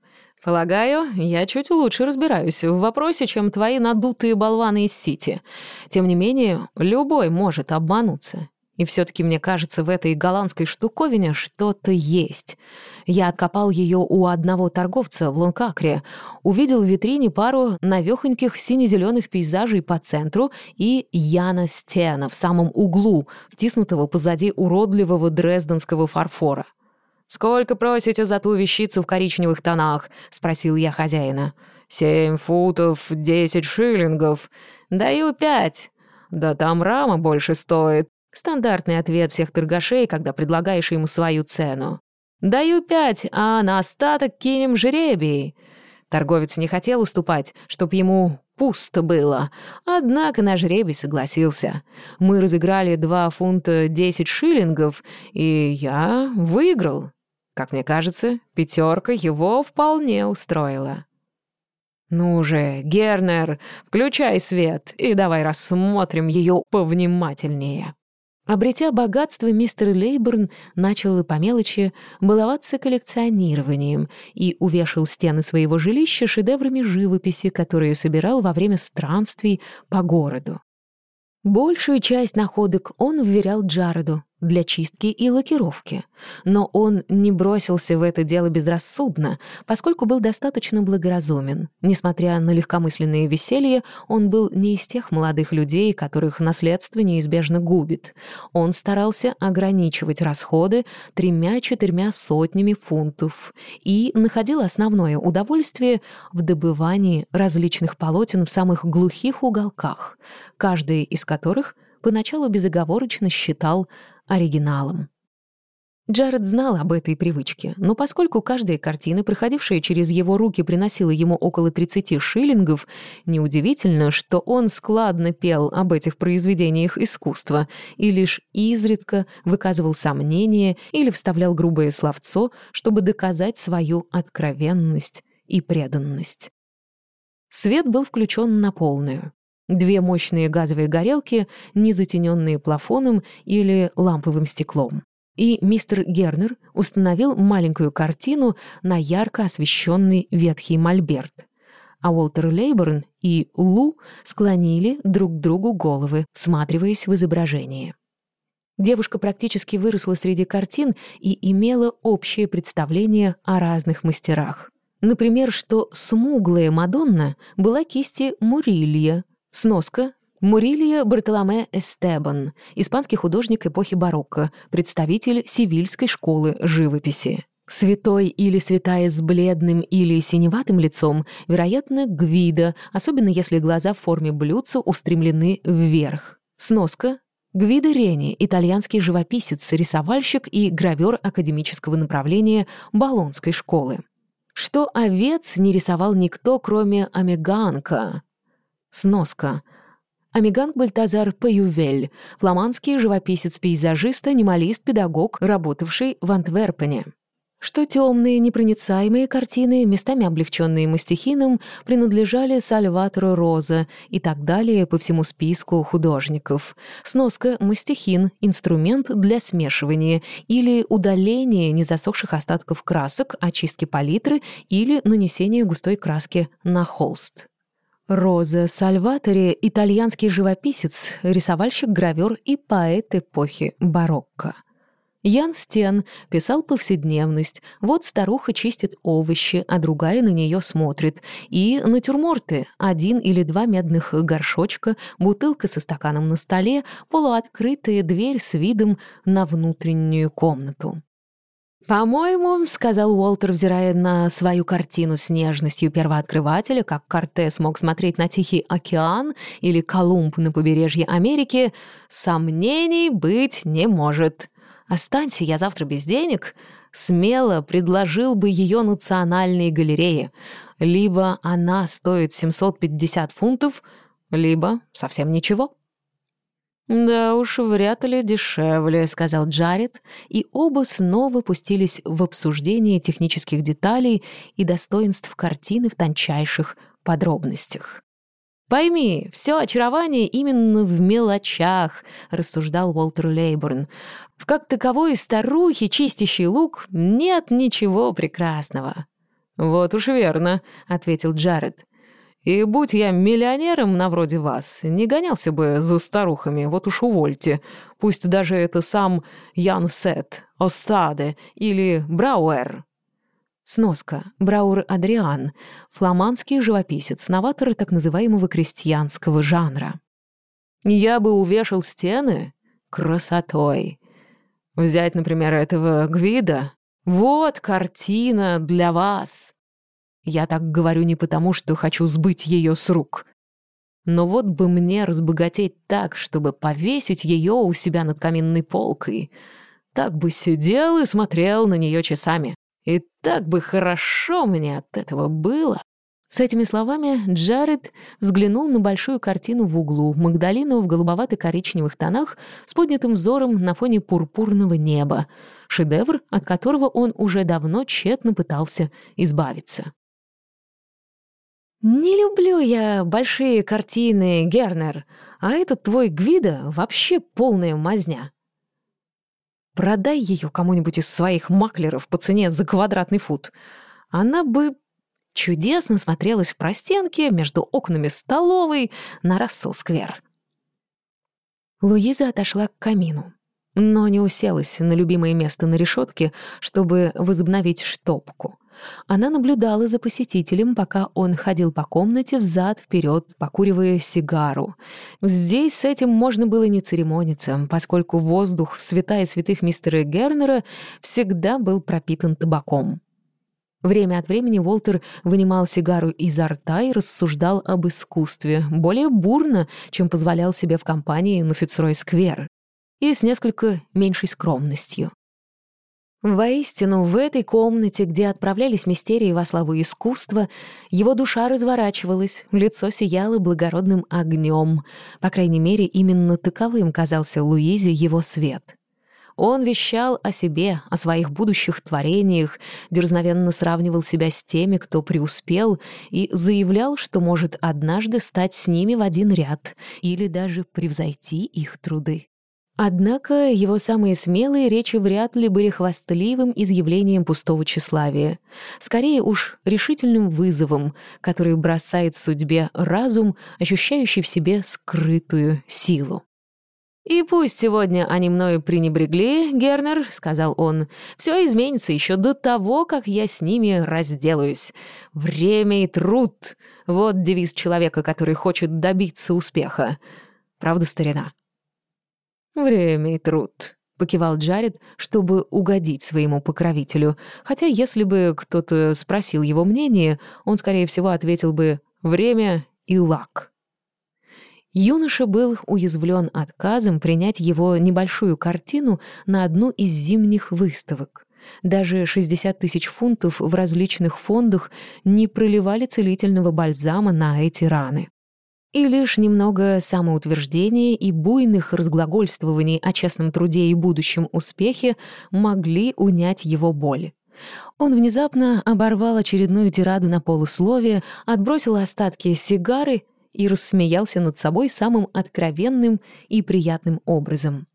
Полагаю, я чуть лучше разбираюсь в вопросе, чем твои надутые болваны из Сити. Тем не менее, любой может обмануться. И все таки мне кажется, в этой голландской штуковине что-то есть. Я откопал ее у одного торговца в Лонкакре, увидел в витрине пару навехоньких сине-зеленых пейзажей по центру и Яна Стена в самом углу, втиснутого позади уродливого дрезденского фарфора. «Сколько просите за ту вещицу в коричневых тонах?» — спросил я хозяина. «Семь футов, десять шиллингов. Даю пять. Да там рама больше стоит». Стандартный ответ всех торгашей, когда предлагаешь им свою цену. «Даю пять, а на остаток кинем жребий». Торговец не хотел уступать, чтоб ему пусто было. Однако на жребий согласился. Мы разыграли два фунта десять шиллингов, и я выиграл. Как мне кажется, пятерка его вполне устроила. «Ну же, Гернер, включай свет и давай рассмотрим ее повнимательнее». Обретя богатство, мистер Лейборн начал по мелочи баловаться коллекционированием и увешал стены своего жилища шедеврами живописи, которые собирал во время странствий по городу. Большую часть находок он вверял Джареду, для чистки и лакировки. Но он не бросился в это дело безрассудно, поскольку был достаточно благоразумен. Несмотря на легкомысленное веселье, он был не из тех молодых людей, которых наследство неизбежно губит. Он старался ограничивать расходы тремя-четырьмя сотнями фунтов и находил основное удовольствие в добывании различных полотен в самых глухих уголках, каждый из которых поначалу безоговорочно считал оригиналом. Джаред знал об этой привычке, но поскольку каждая картина, проходившая через его руки, приносила ему около 30 шиллингов, неудивительно, что он складно пел об этих произведениях искусства и лишь изредка выказывал сомнения или вставлял грубое словцо, чтобы доказать свою откровенность и преданность. Свет был включен на полную. Две мощные газовые горелки, не затененные плафоном или ламповым стеклом. И мистер Гернер установил маленькую картину на ярко освещенный ветхий мольберт. а Уолтер Лейборн и Лу склонили друг к другу головы, всматриваясь в изображение. Девушка практически выросла среди картин и имела общее представление о разных мастерах. Например, что смуглая Мадонна была кисти Мурилья, сноска Мурилья Бартоломе Эстебан, испанский художник эпохи барокко, представитель сивильской школы живописи. Святой или святая с бледным или синеватым лицом, вероятно, Гвида, особенно если глаза в форме блюдца устремлены вверх. Сноска Гвидо Рени, итальянский живописец, рисовальщик и гравер академического направления Болонской школы. Что овец не рисовал никто, кроме Амеганка. Сноска. Амиганг Бальтазар Паювель, фламандский живописец-пейзажист, анималист, педагог, работавший в Антверпене что темные непроницаемые картины, местами облегченные мастихином, принадлежали Сальватору Роза и так далее по всему списку художников. Сноска «мастихин» — инструмент для смешивания или удаления незасохших остатков красок, очистки палитры или нанесения густой краски на холст. Роза Сальваторе — итальянский живописец, рисовальщик, гравер и поэт эпохи барокко. Ян Стен писал повседневность. Вот старуха чистит овощи, а другая на нее смотрит. И натюрморты. Один или два медных горшочка, бутылка со стаканом на столе, полуоткрытая дверь с видом на внутреннюю комнату. «По-моему», — сказал Уолтер, взирая на свою картину с нежностью первооткрывателя, как Кортес мог смотреть на Тихий океан или Колумб на побережье Америки, «сомнений быть не может». Останься я завтра без денег, смело предложил бы ее национальной галерее. Либо она стоит 750 фунтов, либо совсем ничего. «Да уж, вряд ли дешевле», — сказал Джаред, и оба снова пустились в обсуждение технических деталей и достоинств картины в тончайших подробностях. «Пойми, все очарование именно в мелочах», — рассуждал Уолтер Лейборн. «В как таковой старухе, чистящей лук, нет ничего прекрасного». «Вот уж верно», — ответил Джаред. «И будь я миллионером на вроде вас, не гонялся бы за старухами, вот уж увольте. Пусть даже это сам Ян Сет, Остаде или Брауэр». Сноска. Браур Адриан. Фламандский живописец, новатор так называемого крестьянского жанра. Я бы увешал стены красотой. Взять, например, этого Гвида. Вот картина для вас. Я так говорю не потому, что хочу сбыть ее с рук. Но вот бы мне разбогатеть так, чтобы повесить ее у себя над каминной полкой. Так бы сидел и смотрел на нее часами. И так бы хорошо мне от этого было. С этими словами Джаред взглянул на большую картину в углу, Магдалину в голубовато-коричневых тонах с поднятым взором на фоне пурпурного неба, шедевр, от которого он уже давно тщетно пытался избавиться. «Не люблю я большие картины, Гернер, а этот твой Гвида вообще полная мазня», Продай ее кому-нибудь из своих маклеров по цене за квадратный фут. Она бы чудесно смотрелась в простенке между окнами столовой на Рассел-сквер. Луиза отошла к камину, но не уселась на любимое место на решетке, чтобы возобновить штопку — она наблюдала за посетителем, пока он ходил по комнате взад-вперед, покуривая сигару. Здесь с этим можно было не церемониться, поскольку воздух святая святых мистера Гернера всегда был пропитан табаком. Время от времени Уолтер вынимал сигару изо рта и рассуждал об искусстве, более бурно, чем позволял себе в компании на Фицрой-сквер, и с несколько меньшей скромностью. Воистину, в этой комнате, где отправлялись мистерии во славу искусства, его душа разворачивалась, лицо сияло благородным огнем. По крайней мере, именно таковым казался Луизе его свет. Он вещал о себе, о своих будущих творениях, дерзновенно сравнивал себя с теми, кто преуспел, и заявлял, что может однажды стать с ними в один ряд или даже превзойти их труды. Однако его самые смелые речи вряд ли были хвастливым изъявлением пустого тщеславия. Скорее уж решительным вызовом, который бросает судьбе разум, ощущающий в себе скрытую силу. «И пусть сегодня они мною пренебрегли, Гернер», — сказал он, — «все изменится еще до того, как я с ними разделаюсь. Время и труд — вот девиз человека, который хочет добиться успеха. Правда, старина?» «Время и труд», — покивал Джаред, чтобы угодить своему покровителю, хотя если бы кто-то спросил его мнение, он, скорее всего, ответил бы «время и лак». Юноша был уязвлен отказом принять его небольшую картину на одну из зимних выставок. Даже 60 тысяч фунтов в различных фондах не проливали целительного бальзама на эти раны и лишь немного самоутверждения и буйных разглагольствований о честном труде и будущем успехе могли унять его боль. Он внезапно оборвал очередную тираду на полусловие, отбросил остатки сигары и рассмеялся над собой самым откровенным и приятным образом.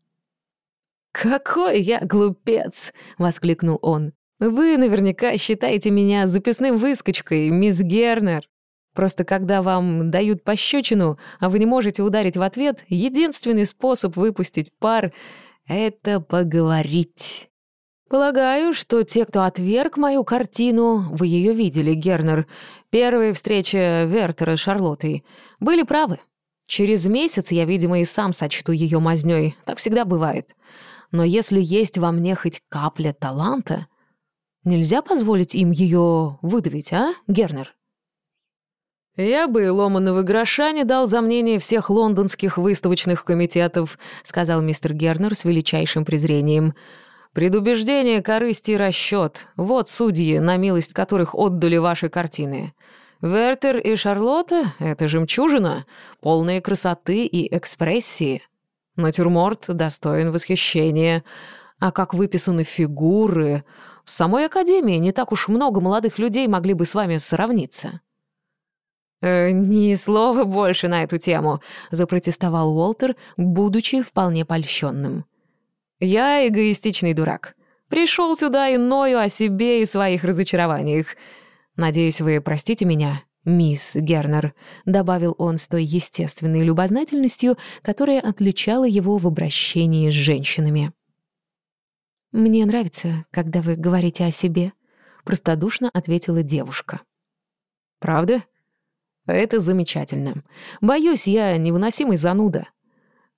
«Какой я глупец!» — воскликнул он. «Вы наверняка считаете меня записным выскочкой, мисс Гернер. Просто когда вам дают пощечину, а вы не можете ударить в ответ, единственный способ выпустить пар — это поговорить. Полагаю, что те, кто отверг мою картину, вы ее видели, Гернер, первая встреча Вертера с Шарлоттой, были правы. Через месяц я, видимо, и сам сочту ее мазнёй, так всегда бывает. Но если есть во мне хоть капля таланта, нельзя позволить им ее выдавить, а, Гернер? «Я бы ломаного гроша не дал за мнение всех лондонских выставочных комитетов», сказал мистер Гернер с величайшим презрением. «Предубеждение, корысть и расчет — вот судьи, на милость которых отдали ваши картины. Вертер и Шарлотта — это жемчужина, полные красоты и экспрессии. Натюрморт достоин восхищения. А как выписаны фигуры... В самой Академии не так уж много молодых людей могли бы с вами сравниться». «Э, «Ни слова больше на эту тему», — запротестовал Уолтер, будучи вполне польщенным. «Я эгоистичный дурак. Пришел сюда и ною о себе и своих разочарованиях. Надеюсь, вы простите меня, мисс Гернер», — добавил он с той естественной любознательностью, которая отличала его в обращении с женщинами. «Мне нравится, когда вы говорите о себе», — простодушно ответила девушка. «Правда?» Это замечательно. Боюсь, я невыносимый зануда.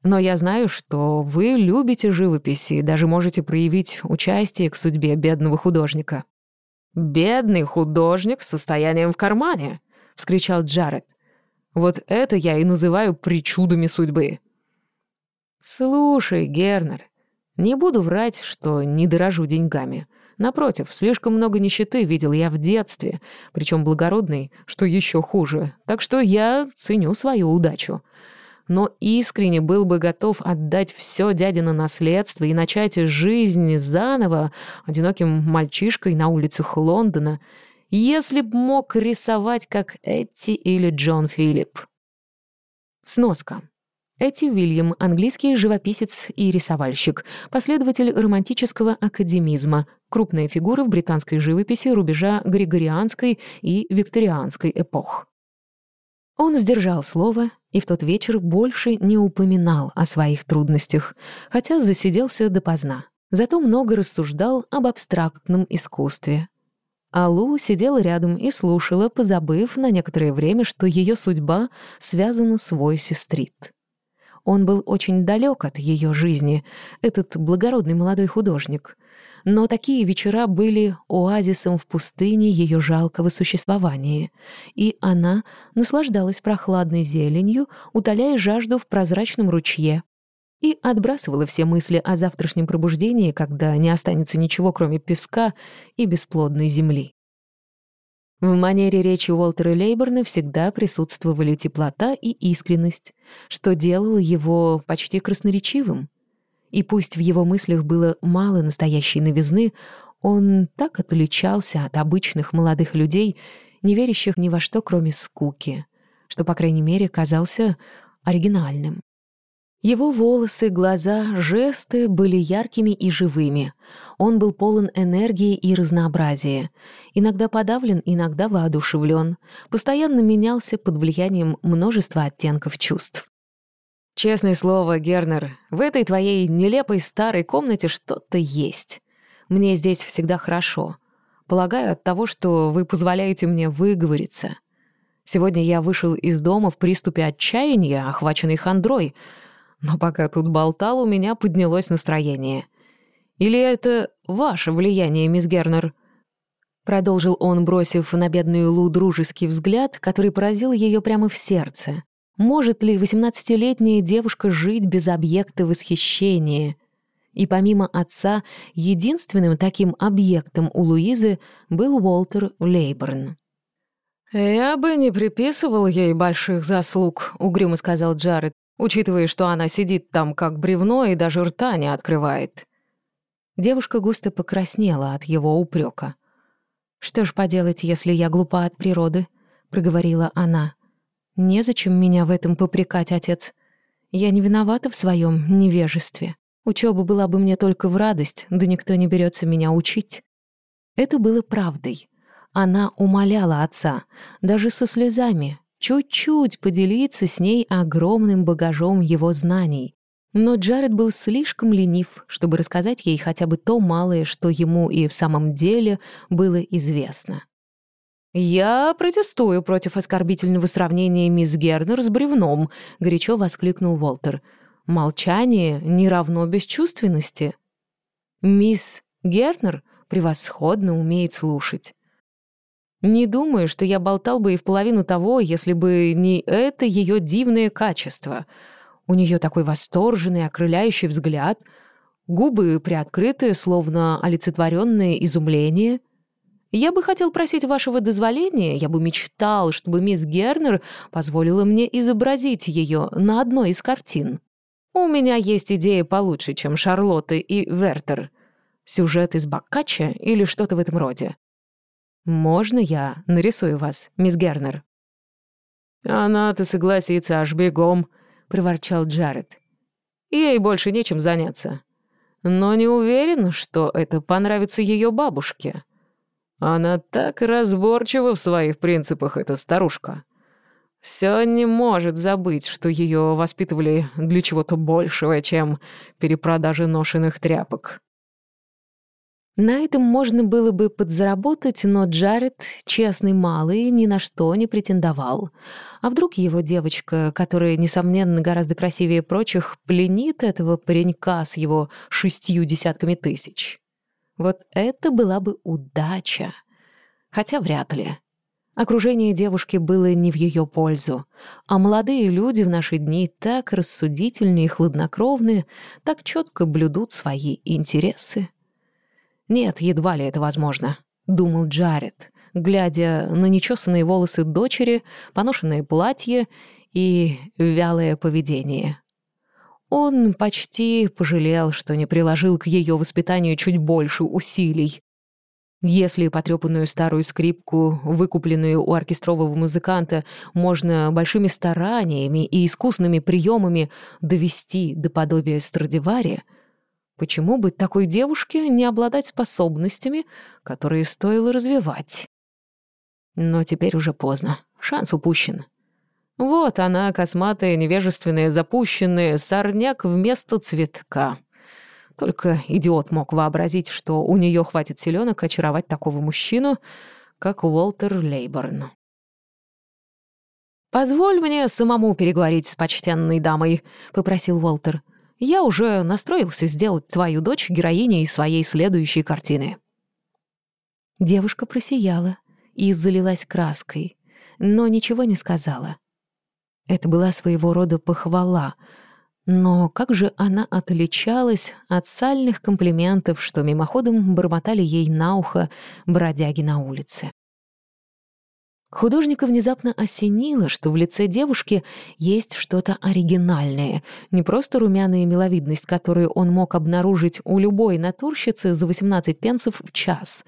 Но я знаю, что вы любите живопись и даже можете проявить участие к судьбе бедного художника». «Бедный художник с состоянием в кармане!» — вскричал Джаред. «Вот это я и называю причудами судьбы». «Слушай, Гернер, не буду врать, что не дорожу деньгами. Напротив, слишком много нищеты видел я в детстве, причем благородной, что еще хуже, так что я ценю свою удачу. Но искренне был бы готов отдать все дяде на наследство и начать жизнь заново одиноким мальчишкой на улицах Лондона, если б мог рисовать, как Этти или Джон Филипп. Сноска. Эти Уильям — английский живописец и рисовальщик, последователь романтического академизма, крупная фигура в британской живописи рубежа Григорианской и Викторианской эпох. Он сдержал слово и в тот вечер больше не упоминал о своих трудностях, хотя засиделся допоздна. Зато много рассуждал об абстрактном искусстве. Алу сидела рядом и слушала, позабыв на некоторое время, что ее судьба связана с Войси-стрит. Он был очень далек от ее жизни, этот благородный молодой художник. Но такие вечера были оазисом в пустыне ее жалкого существования, и она наслаждалась прохладной зеленью, утоляя жажду в прозрачном ручье, и отбрасывала все мысли о завтрашнем пробуждении, когда не останется ничего, кроме песка и бесплодной земли. В манере речи Уолтера Лейборна всегда присутствовали теплота и искренность, что делало его почти красноречивым. И пусть в его мыслях было мало настоящей новизны, он так отличался от обычных молодых людей, не верящих ни во что, кроме скуки, что, по крайней мере, казался оригинальным. Его волосы, глаза, жесты были яркими и живыми. Он был полон энергии и разнообразия. Иногда подавлен, иногда воодушевлен. Постоянно менялся под влиянием множества оттенков чувств. «Честное слово, Гернер, в этой твоей нелепой старой комнате что-то есть. Мне здесь всегда хорошо. Полагаю, от того, что вы позволяете мне выговориться. Сегодня я вышел из дома в приступе отчаяния, охваченный хандрой — но пока тут болтал, у меня поднялось настроение. Или это ваше влияние, мисс Гернер?» Продолжил он, бросив на бедную Лу дружеский взгляд, который поразил ее прямо в сердце. «Может ли восемнадцатилетняя девушка жить без объекта восхищения?» И помимо отца, единственным таким объектом у Луизы был Уолтер Лейборн. «Я бы не приписывал ей больших заслуг», — угрюмо сказал Джаред учитывая, что она сидит там как бревно и даже рта не открывает. Девушка густо покраснела от его упрека. «Что ж поделать, если я глупа от природы?» — проговорила она. «Незачем меня в этом попрекать, отец. Я не виновата в своем невежестве. Учеба была бы мне только в радость, да никто не берется меня учить». Это было правдой. Она умоляла отца, даже со слезами, чуть-чуть поделиться с ней огромным багажом его знаний. Но Джаред был слишком ленив, чтобы рассказать ей хотя бы то малое, что ему и в самом деле было известно. «Я протестую против оскорбительного сравнения мисс Гернер с бревном», — горячо воскликнул Уолтер. «Молчание не равно бесчувственности». «Мисс Гернер превосходно умеет слушать. Не думаю, что я болтал бы и в половину того, если бы не это ее дивное качество. У нее такой восторженный, окрыляющий взгляд, губы приоткрытые, словно олицетворенное изумление. Я бы хотел просить вашего дозволения, я бы мечтал, чтобы мисс Гернер позволила мне изобразить ее на одной из картин. У меня есть идея получше, чем Шарлотты и Вертер. Сюжет из Баккача или что-то в этом роде. «Можно я нарисую вас, мисс Гернер?» «Она-то согласится аж бегом», — проворчал Джаред. «Ей больше нечем заняться. Но не уверен, что это понравится ее бабушке. Она так разборчива в своих принципах, эта старушка. Все не может забыть, что ее воспитывали для чего-то большего, чем перепродажи ношенных тряпок. На этом можно было бы подзаработать, но Джаред, честный малый, ни на что не претендовал. А вдруг его девочка, которая, несомненно, гораздо красивее прочих, пленит этого паренька с его шестью десятками тысяч? Вот это была бы удача. Хотя вряд ли. Окружение девушки было не в ее пользу, а молодые люди в наши дни так рассудительны и хладнокровны, так четко блюдут свои интересы. Нет, едва ли это возможно, думал Джаред, глядя на нечесанные волосы дочери, поношенное платье и вялое поведение. Он почти пожалел, что не приложил к ее воспитанию чуть больше усилий. Если потрепанную старую скрипку, выкупленную у оркестрового музыканта, можно большими стараниями и искусными приемами довести до подобия Страдивари, Почему бы такой девушке не обладать способностями, которые стоило развивать? Но теперь уже поздно. Шанс упущен. Вот она, косматая, невежественная, запущенная, сорняк вместо цветка. Только идиот мог вообразить, что у нее хватит силёнок очаровать такого мужчину, как Уолтер Лейборн. «Позволь мне самому переговорить с почтенной дамой», — попросил Уолтер. Я уже настроился сделать твою дочь героиней своей следующей картины». Девушка просияла и залилась краской, но ничего не сказала. Это была своего рода похвала, но как же она отличалась от сальных комплиментов, что мимоходом бормотали ей на ухо бродяги на улице. Художника внезапно осенило, что в лице девушки есть что-то оригинальное, не просто румяная миловидность, которую он мог обнаружить у любой натурщицы за 18 пенсов в час,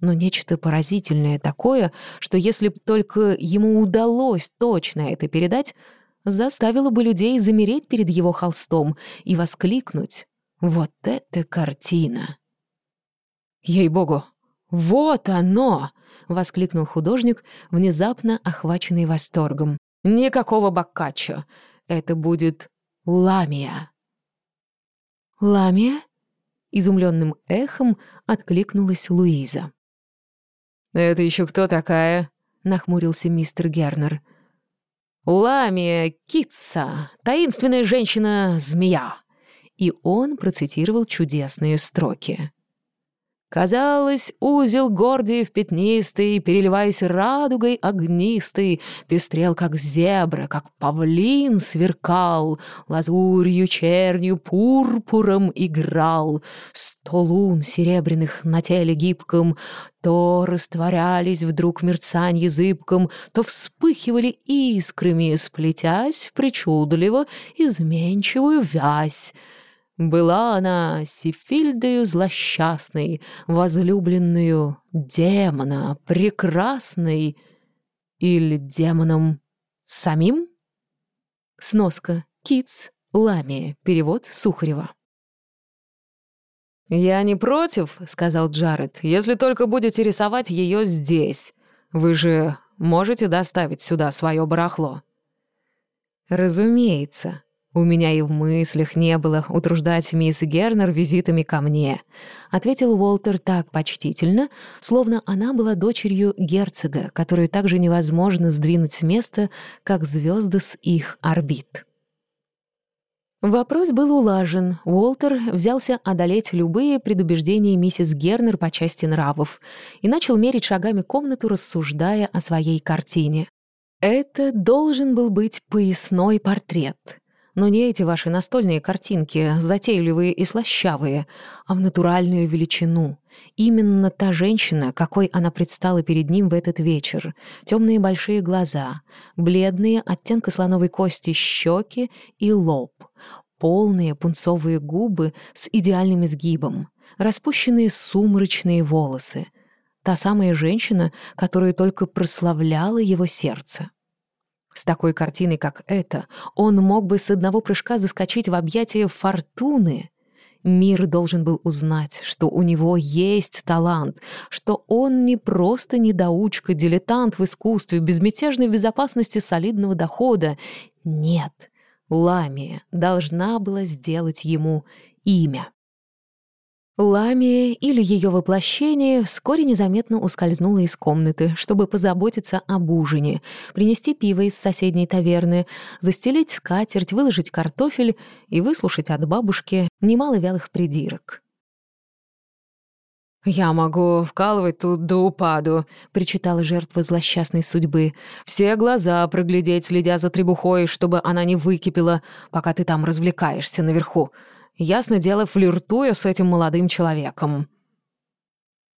но нечто поразительное такое, что если б только ему удалось точно это передать, заставило бы людей замереть перед его холстом и воскликнуть «Вот это картина!» «Ей-богу, вот оно!» — воскликнул художник, внезапно охваченный восторгом. «Никакого Боккаччо! Это будет Ламия!» «Ламия?» — изумленным эхом откликнулась Луиза. «Это еще кто такая?» — нахмурился мистер Гернер. «Ламия Китса, таинственная женщина-змея». И он процитировал чудесные строки. Казалось, узел Гордиев пятнистый, переливаясь радугой огнистой, пестрел, как зебра, как павлин сверкал, лазурью, чернью, пурпуром играл. Сто лун серебряных на теле гибком то растворялись вдруг мерцанье зыбком, то вспыхивали искрами, сплетясь причудливо изменчивую вязь. Была она Сифильдою злосчастной, возлюбленную демона прекрасной или демоном самим? Сноска. Китс. Ламия. Перевод Сухарева. «Я не против», — сказал Джаред, «если только будете рисовать ее здесь. Вы же можете доставить сюда свое барахло?» «Разумеется», «У меня и в мыслях не было утруждать мисс Гернер визитами ко мне», — ответил Уолтер так почтительно, словно она была дочерью герцога, которую также невозможно сдвинуть с места, как звезды с их орбит. Вопрос был улажен. Уолтер взялся одолеть любые предубеждения миссис Гернер по части нравов и начал мерить шагами комнату, рассуждая о своей картине. Это должен был быть поясной портрет — но не эти ваши настольные картинки, затейливые и слащавые, а в натуральную величину. Именно та женщина, какой она предстала перед ним в этот вечер. Темные большие глаза, бледные оттенка слоновой кости щеки и лоб, полные пунцовые губы с идеальным изгибом, распущенные сумрачные волосы. Та самая женщина, которая только прославляла его сердце. С такой картиной, как эта, он мог бы с одного прыжка заскочить в объятия фортуны. Мир должен был узнать, что у него есть талант, что он не просто недоучка, дилетант в искусстве, безмятежной в безопасности солидного дохода. Нет, Ламия должна была сделать ему имя. Ламия или ее воплощение вскоре незаметно ускользнула из комнаты, чтобы позаботиться об ужине, принести пиво из соседней таверны, застелить скатерть, выложить картофель и выслушать от бабушки немало вялых придирок. «Я могу вкалывать тут до упаду», — причитала жертва злосчастной судьбы. «Все глаза проглядеть, следя за требухой, чтобы она не выкипела, пока ты там развлекаешься наверху. Ясно дело, флиртуя с этим молодым человеком.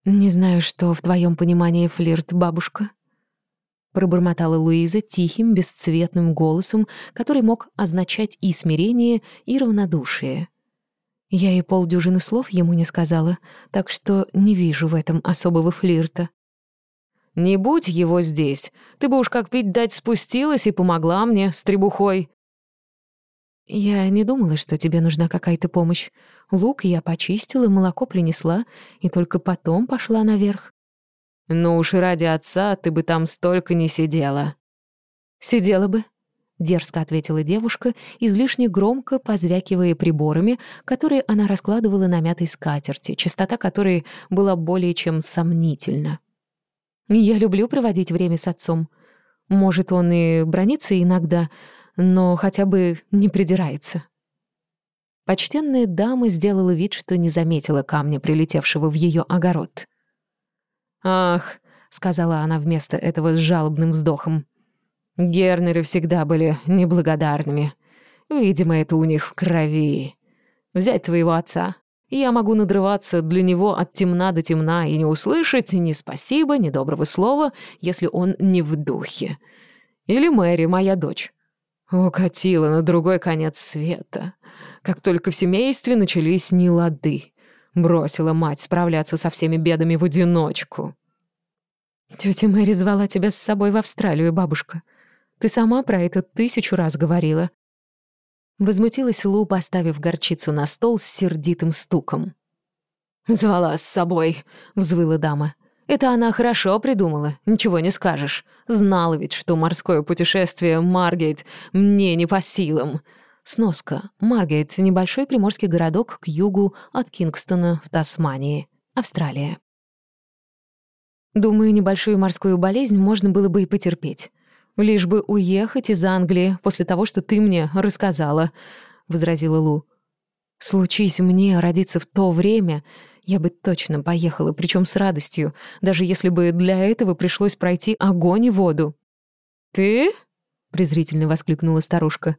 «Не знаю, что в твоем понимании флирт, бабушка», — пробормотала Луиза тихим, бесцветным голосом, который мог означать и смирение, и равнодушие. Я и полдюжины слов ему не сказала, так что не вижу в этом особого флирта. «Не будь его здесь, ты бы уж как пить дать спустилась и помогла мне с требухой», «Я не думала, что тебе нужна какая-то помощь. Лук я почистила, молоко принесла, и только потом пошла наверх». «Ну уж ради отца ты бы там столько не сидела». «Сидела бы», — дерзко ответила девушка, излишне громко позвякивая приборами, которые она раскладывала на мятой скатерти, частота которой была более чем сомнительна. «Я люблю проводить время с отцом. Может, он и бронится иногда, но хотя бы не придирается. Почтенная дама сделала вид, что не заметила камня, прилетевшего в ее огород. «Ах», — сказала она вместо этого с жалобным вздохом, «Гернеры всегда были неблагодарными. Видимо, это у них в крови. Взять твоего отца, я могу надрываться для него от темна до темна и не услышать ни спасибо, ни доброго слова, если он не в духе. Или Мэри, моя дочь. Укатила на другой конец света. Как только в семействе начались нелады. Бросила мать справляться со всеми бедами в одиночку. Тётя Мэри звала тебя с собой в Австралию, бабушка. Ты сама про это тысячу раз говорила». Возмутилась Лу, поставив горчицу на стол с сердитым стуком. «Звала с собой», — взвыла дама. «Это она хорошо придумала, ничего не скажешь. Знала ведь, что морское путешествие Маргейт мне не по силам». Сноска. Маргейт — небольшой приморский городок к югу от Кингстона в Тасмании, Австралия. Думаю, небольшую морскую болезнь можно было бы и потерпеть. Лишь бы уехать из Англии после того, что ты мне рассказала», — возразила Лу. «Случись мне родиться в то время, я бы точно поехала, причем с радостью, даже если бы для этого пришлось пройти огонь и воду». «Ты?» — презрительно воскликнула старушка.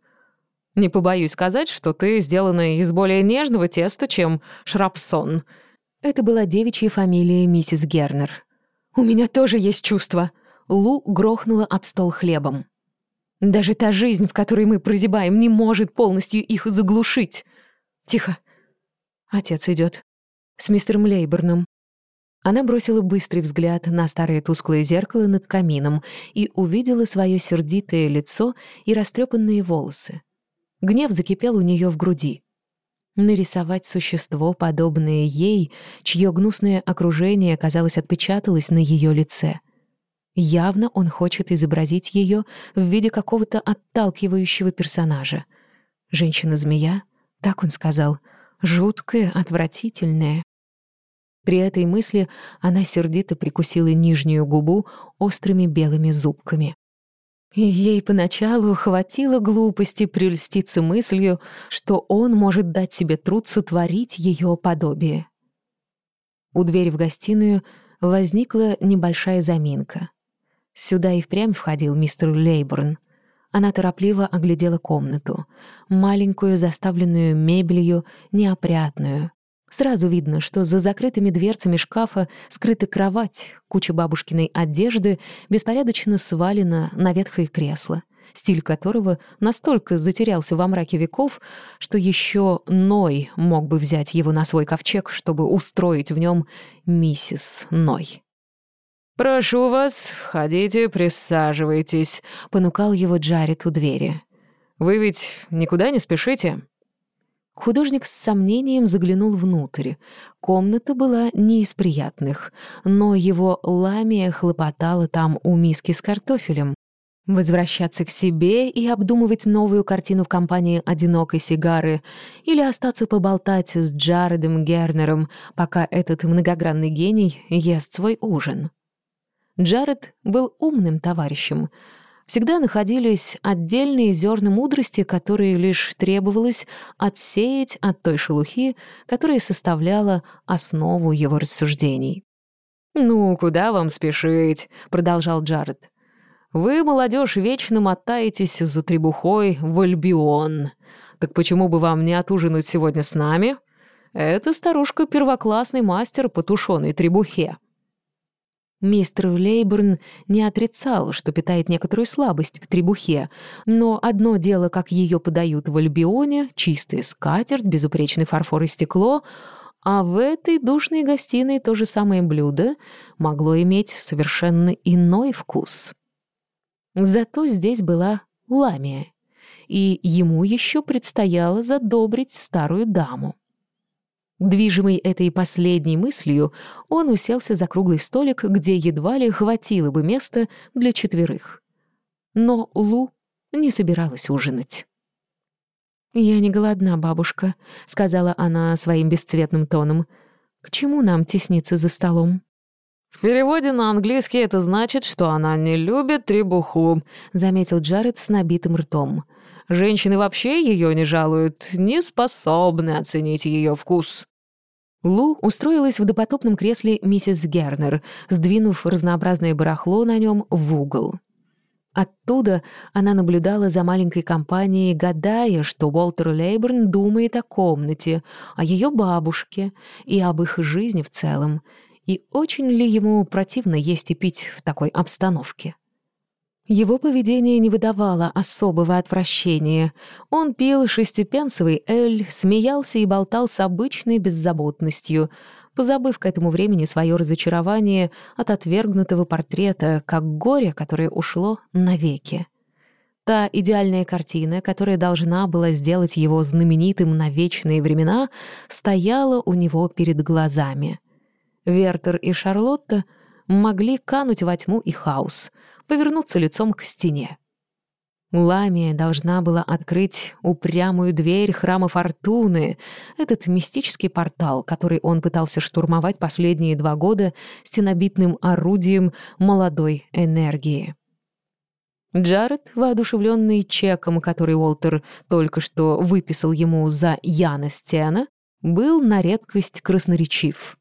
«Не побоюсь сказать, что ты сделана из более нежного теста, чем Шрапсон». Это была девичья фамилия миссис Гернер. «У меня тоже есть чувства», Лу грохнула об стол хлебом. «Даже та жизнь, в которой мы прозябаем, не может полностью их заглушить. Тихо. Отец идет. С мистером Лейберном». Она бросила быстрый взгляд на старое тусклое зеркало над камином и увидела свое сердитое лицо и растрепанные волосы. Гнев закипел у нее в груди. Нарисовать существо, подобное ей, чье гнусное окружение, казалось, отпечаталось на ее лице — Явно он хочет изобразить ее в виде какого-то отталкивающего персонажа. Женщина-змея, так он сказал, жуткая, отвратительная. При этой мысли она сердито прикусила нижнюю губу острыми белыми зубками. Ей поначалу хватило глупости прельститься мыслью, что он может дать себе труд сотворить ее подобие. У двери в гостиную возникла небольшая заминка. Сюда и впрямь входил мистер Лейборн. Она торопливо оглядела комнату. Маленькую, заставленную мебелью, неопрятную. Сразу видно, что за закрытыми дверцами шкафа скрыта кровать, куча бабушкиной одежды беспорядочно свалена на ветхое кресло, стиль которого настолько затерялся во мраке веков, что еще Ной мог бы взять его на свой ковчег, чтобы устроить в нем миссис Ной. «Прошу вас, ходите, присаживайтесь», — понукал его Джаред у двери. «Вы ведь никуда не спешите?» Художник с сомнением заглянул внутрь. Комната была не из приятных, но его ламия хлопотала там у миски с картофелем. Возвращаться к себе и обдумывать новую картину в компании одинокой сигары или остаться поболтать с Джаредом Гернером, пока этот многогранный гений ест свой ужин. Джаред был умным товарищем. Всегда находились отдельные зерна мудрости, которые лишь требовалось отсеять от той шелухи, которая составляла основу его рассуждений. «Ну, куда вам спешить?» — продолжал Джаред. «Вы, молодежь, вечно мотаетесь за требухой в Альбион. Так почему бы вам не отужинать сегодня с нами? Эта старушка — первоклассный мастер по тушеной требухе». Мистер Лейберн не отрицал, что питает некоторую слабость к требухе, но одно дело, как ее подают в Альбионе, чистая скатерть, безупречный фарфор и стекло, а в этой душной гостиной то же самое блюдо могло иметь совершенно иной вкус. Зато здесь была ламия, и ему еще предстояло задобрить старую даму. Движимый этой последней мыслью, он уселся за круглый столик, где едва ли хватило бы места для четверых. Но Лу не собиралась ужинать. «Я не голодна, бабушка», — сказала она своим бесцветным тоном. «К чему нам тесниться за столом?» «В переводе на английский это значит, что она не любит требуху», — заметил Джаред с набитым ртом. «Женщины вообще ее не жалуют, не способны оценить ее вкус». Лу устроилась в допотопном кресле миссис Гернер, сдвинув разнообразное барахло на нем в угол. Оттуда она наблюдала за маленькой компанией, гадая, что Уолтер Лейберн думает о комнате, о ее бабушке и об их жизни в целом, и очень ли ему противно есть и пить в такой обстановке. Его поведение не выдавало особого отвращения. Он пил шестипенсовый эль, смеялся и болтал с обычной беззаботностью, позабыв к этому времени свое разочарование от отвергнутого портрета, как горе, которое ушло навеки. Та идеальная картина, которая должна была сделать его знаменитым на вечные времена, стояла у него перед глазами. Вертер и Шарлотта могли кануть во тьму и хаос, повернуться лицом к стене. Ламия должна была открыть упрямую дверь храма Фортуны, этот мистический портал, который он пытался штурмовать последние два года стенобитным орудием молодой энергии. Джаред, воодушевленный чеком, который Уолтер только что выписал ему за Яна Стена, был на редкость красноречив.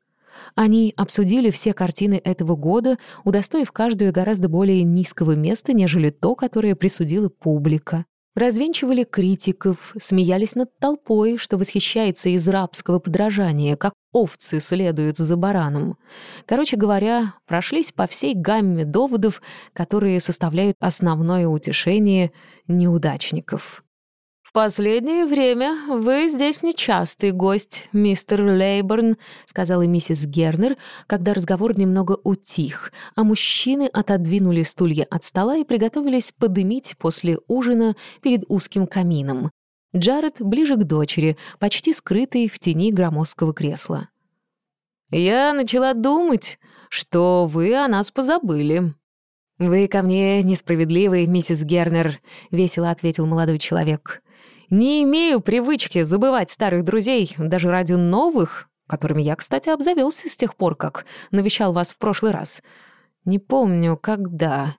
Они обсудили все картины этого года, удостоив каждую гораздо более низкого места, нежели то, которое присудила публика. Развенчивали критиков, смеялись над толпой, что восхищается из рабского подражания, как овцы следуют за бараном. Короче говоря, прошлись по всей гамме доводов, которые составляют основное утешение неудачников. «В последнее время вы здесь нечастый гость, мистер Лейборн», сказала миссис Гернер, когда разговор немного утих, а мужчины отодвинули стулья от стола и приготовились подымить после ужина перед узким камином. Джаред ближе к дочери, почти скрытый в тени громоздкого кресла. «Я начала думать, что вы о нас позабыли». «Вы ко мне несправедливый, миссис Гернер», — весело ответил молодой человек. Не имею привычки забывать старых друзей, даже ради новых, которыми я, кстати, обзавелся с тех пор, как навещал вас в прошлый раз. Не помню, когда.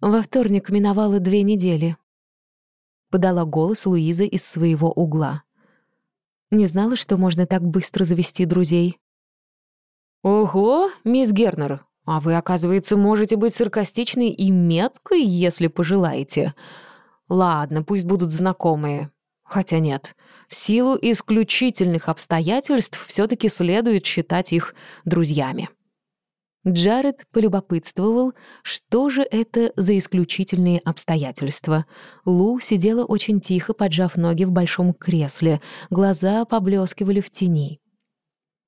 Во вторник миновало две недели. Подала голос Луиза из своего угла. Не знала, что можно так быстро завести друзей. «Ого, мисс Гернер, а вы, оказывается, можете быть саркастичной и меткой, если пожелаете. Ладно, пусть будут знакомые. Хотя нет, в силу исключительных обстоятельств все таки следует считать их друзьями. Джаред полюбопытствовал, что же это за исключительные обстоятельства. Лу сидела очень тихо, поджав ноги в большом кресле, глаза поблескивали в тени.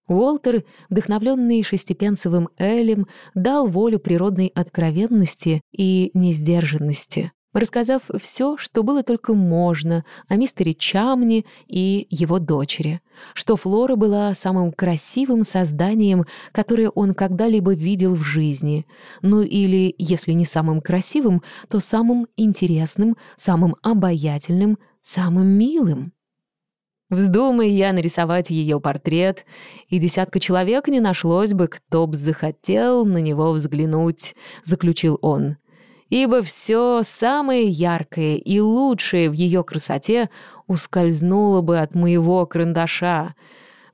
Уолтер, вдохновленный шестипенцевым Элем, дал волю природной откровенности и несдержанности рассказав все, что было только можно о мистере Чамни и его дочери, что Флора была самым красивым созданием, которое он когда-либо видел в жизни, ну или, если не самым красивым, то самым интересным, самым обаятельным, самым милым. Вздумай я нарисовать ее портрет, и десятка человек не нашлось бы, кто б захотел на него взглянуть, заключил он ибо все самое яркое и лучшее в ее красоте ускользнуло бы от моего карандаша.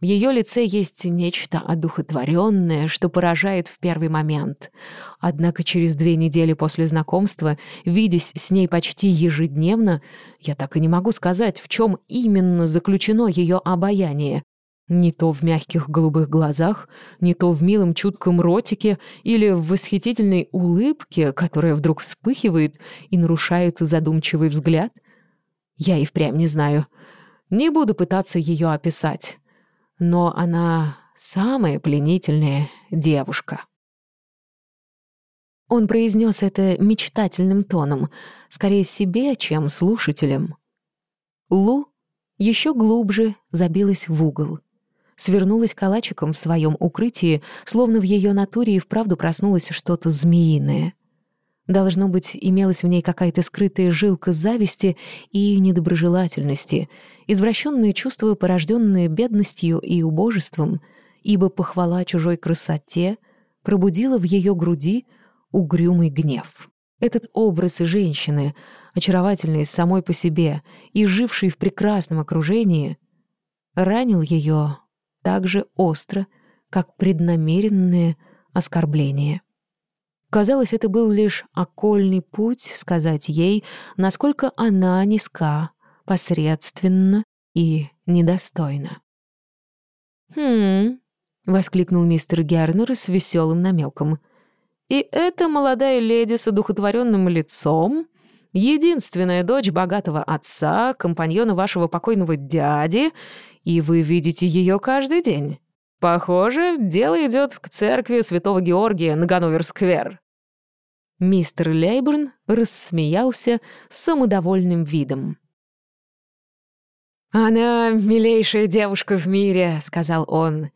В ее лице есть нечто одухотворенное, что поражает в первый момент. Однако через две недели после знакомства, видясь с ней почти ежедневно, я так и не могу сказать, в чем именно заключено ее обаяние. Не то в мягких голубых глазах, не то в милом чутком ротике или в восхитительной улыбке, которая вдруг вспыхивает и нарушает задумчивый взгляд. Я и впрямь не знаю. Не буду пытаться ее описать. Но она самая пленительная девушка. Он произнес это мечтательным тоном, скорее себе, чем слушателям. Лу еще глубже забилась в угол — свернулась калачиком в своем укрытии, словно в ее натуре и вправду проснулось что-то змеиное. Должно быть, имелась в ней какая-то скрытая жилка зависти и недоброжелательности, извращенные чувства, порожденные бедностью и убожеством, ибо похвала чужой красоте пробудила в ее груди угрюмый гнев. Этот образ женщины, очаровательной самой по себе и жившей в прекрасном окружении, ранил ее так же остро, как преднамеренное оскорбление. Казалось, это был лишь окольный путь сказать ей, насколько она низка, посредственна и недостойна. «Хм...» — воскликнул мистер Гернер с веселым намеком. «И эта молодая леди с одухотворенным лицом, единственная дочь богатого отца, компаньона вашего покойного дяди и вы видите ее каждый день. Похоже, дело идет к церкви святого Георгия на Ганновер-сквер». Мистер Лейберн рассмеялся с самодовольным видом. «Она милейшая девушка в мире», — сказал он,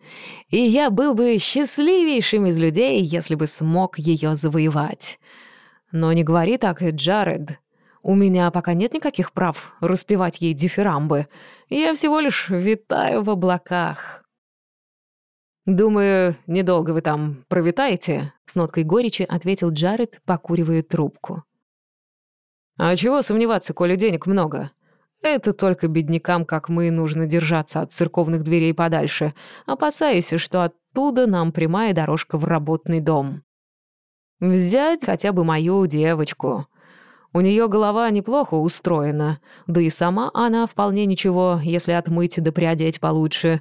«и я был бы счастливейшим из людей, если бы смог ее завоевать. Но не говори так, Джаред. У меня пока нет никаких прав распевать ей дифирамбы. Я всего лишь витаю в облаках». «Думаю, недолго вы там провитаете», — с ноткой горечи ответил Джаред, покуривая трубку. «А чего сомневаться, коли денег много? Это только беднякам, как мы, нужно держаться от церковных дверей подальше, опасаясь, что оттуда нам прямая дорожка в работный дом. Взять хотя бы мою девочку. У нее голова неплохо устроена, да и сама она вполне ничего, если отмыть да приодеть получше».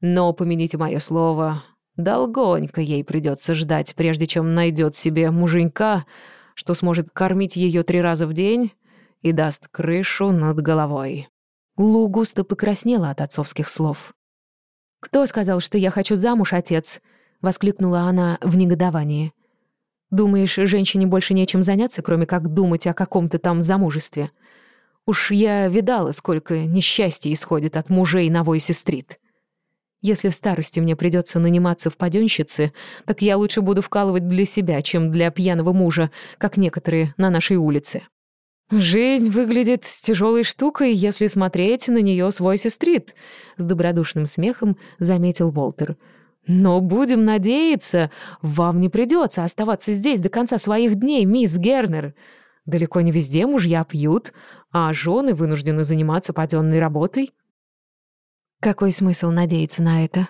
Но помяните мое слово, долгонько ей придется ждать, прежде чем найдет себе муженька, что сможет кормить ее три раза в день и даст крышу над головой». Лу густо покраснела от отцовских слов. «Кто сказал, что я хочу замуж, отец?» — воскликнула она в негодовании. «Думаешь, женщине больше нечем заняться, кроме как думать о каком-то там замужестве? Уж я видала, сколько несчастья исходит от мужей на Войсе-стрит. Если в старости мне придется наниматься в паденщице, так я лучше буду вкалывать для себя, чем для пьяного мужа, как некоторые на нашей улице. «Жизнь выглядит тяжелой штукой, если смотреть на нее с Войси-стрит», — с добродушным смехом заметил Волтер. «Но будем надеяться, вам не придется оставаться здесь до конца своих дней, мисс Гернер. Далеко не везде мужья пьют, а жены вынуждены заниматься паденной работой». «Какой смысл надеяться на это?»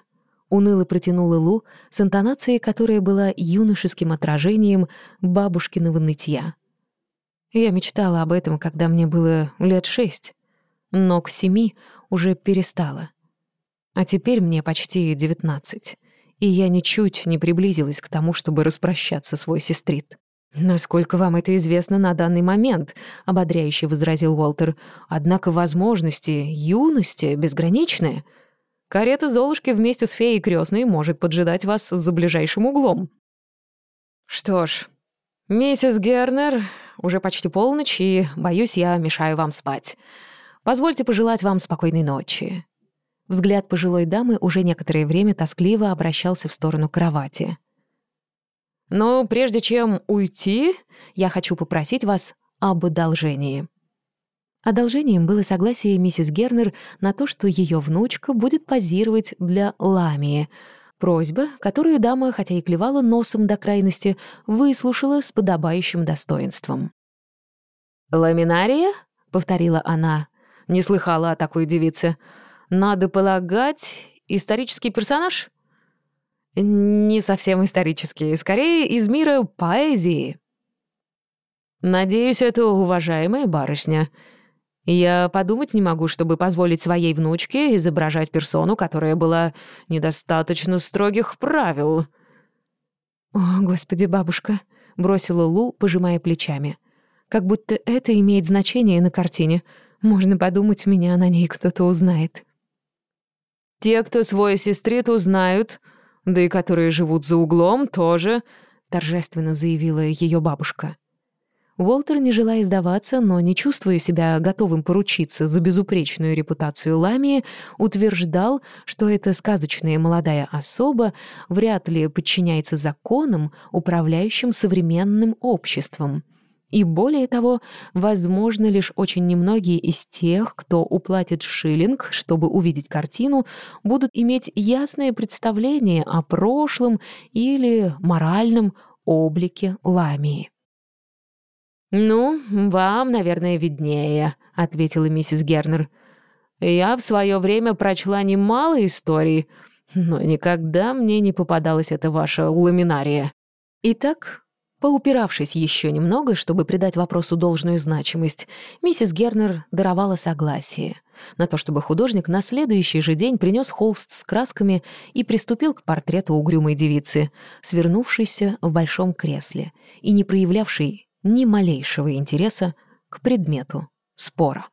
Уныло протянула Лу с интонацией, которая была юношеским отражением бабушкиного нытья. Я мечтала об этом, когда мне было лет шесть, но к семи уже перестала. А теперь мне почти девятнадцать, и я ничуть не приблизилась к тому, чтобы распрощаться с Войси-стрит. «Насколько вам это известно на данный момент», — ободряюще возразил Уолтер. «Однако возможности юности безграничны. Карета Золушки вместе с феей крестной может поджидать вас за ближайшим углом». «Что ж, миссис Гернер, уже почти полночь, и, боюсь, я мешаю вам спать. Позвольте пожелать вам спокойной ночи». Взгляд пожилой дамы уже некоторое время тоскливо обращался в сторону кровати. Но прежде чем уйти, я хочу попросить вас об одолжении». Одолжением было согласие миссис Гернер на то, что ее внучка будет позировать для Ламии. Просьба, которую дама, хотя и клевала носом до крайности, выслушала с подобающим достоинством. «Ламинария?» — повторила она. Не слыхала о такой девице. «Надо полагать, исторический персонаж?» Не совсем исторические, скорее из мира поэзии. Надеюсь, это уважаемая барышня. Я подумать не могу, чтобы позволить своей внучке изображать персону, которая была недостаточно строгих правил. «О, господи, бабушка», — бросила Лу, пожимая плечами. «Как будто это имеет значение на картине. Можно подумать, меня на ней кто-то узнает». «Те, кто свой сестрит, узнают», да и которые живут за углом, тоже», — торжественно заявила ее бабушка. Уолтер, не желая сдаваться, но не чувствуя себя готовым поручиться за безупречную репутацию Ламии, утверждал, что эта сказочная молодая особа вряд ли подчиняется законам, управляющим современным обществом — и более того, возможно, лишь очень немногие из тех, кто уплатит шиллинг, чтобы увидеть картину, будут иметь ясное представление о прошлом или моральном облике Ламии. «Ну, вам, наверное, виднее», — ответила миссис Гернер. «Я в свое время прочла немало историй, но никогда мне не попадалась эта ваша ламинария». Итак, Поупиравшись еще немного, чтобы придать вопросу должную значимость, миссис Гернер даровала согласие на то, чтобы художник на следующий же день принес холст с красками и приступил к портрету угрюмой девицы, свернувшейся в большом кресле и не проявлявшей ни малейшего интереса к предмету спора.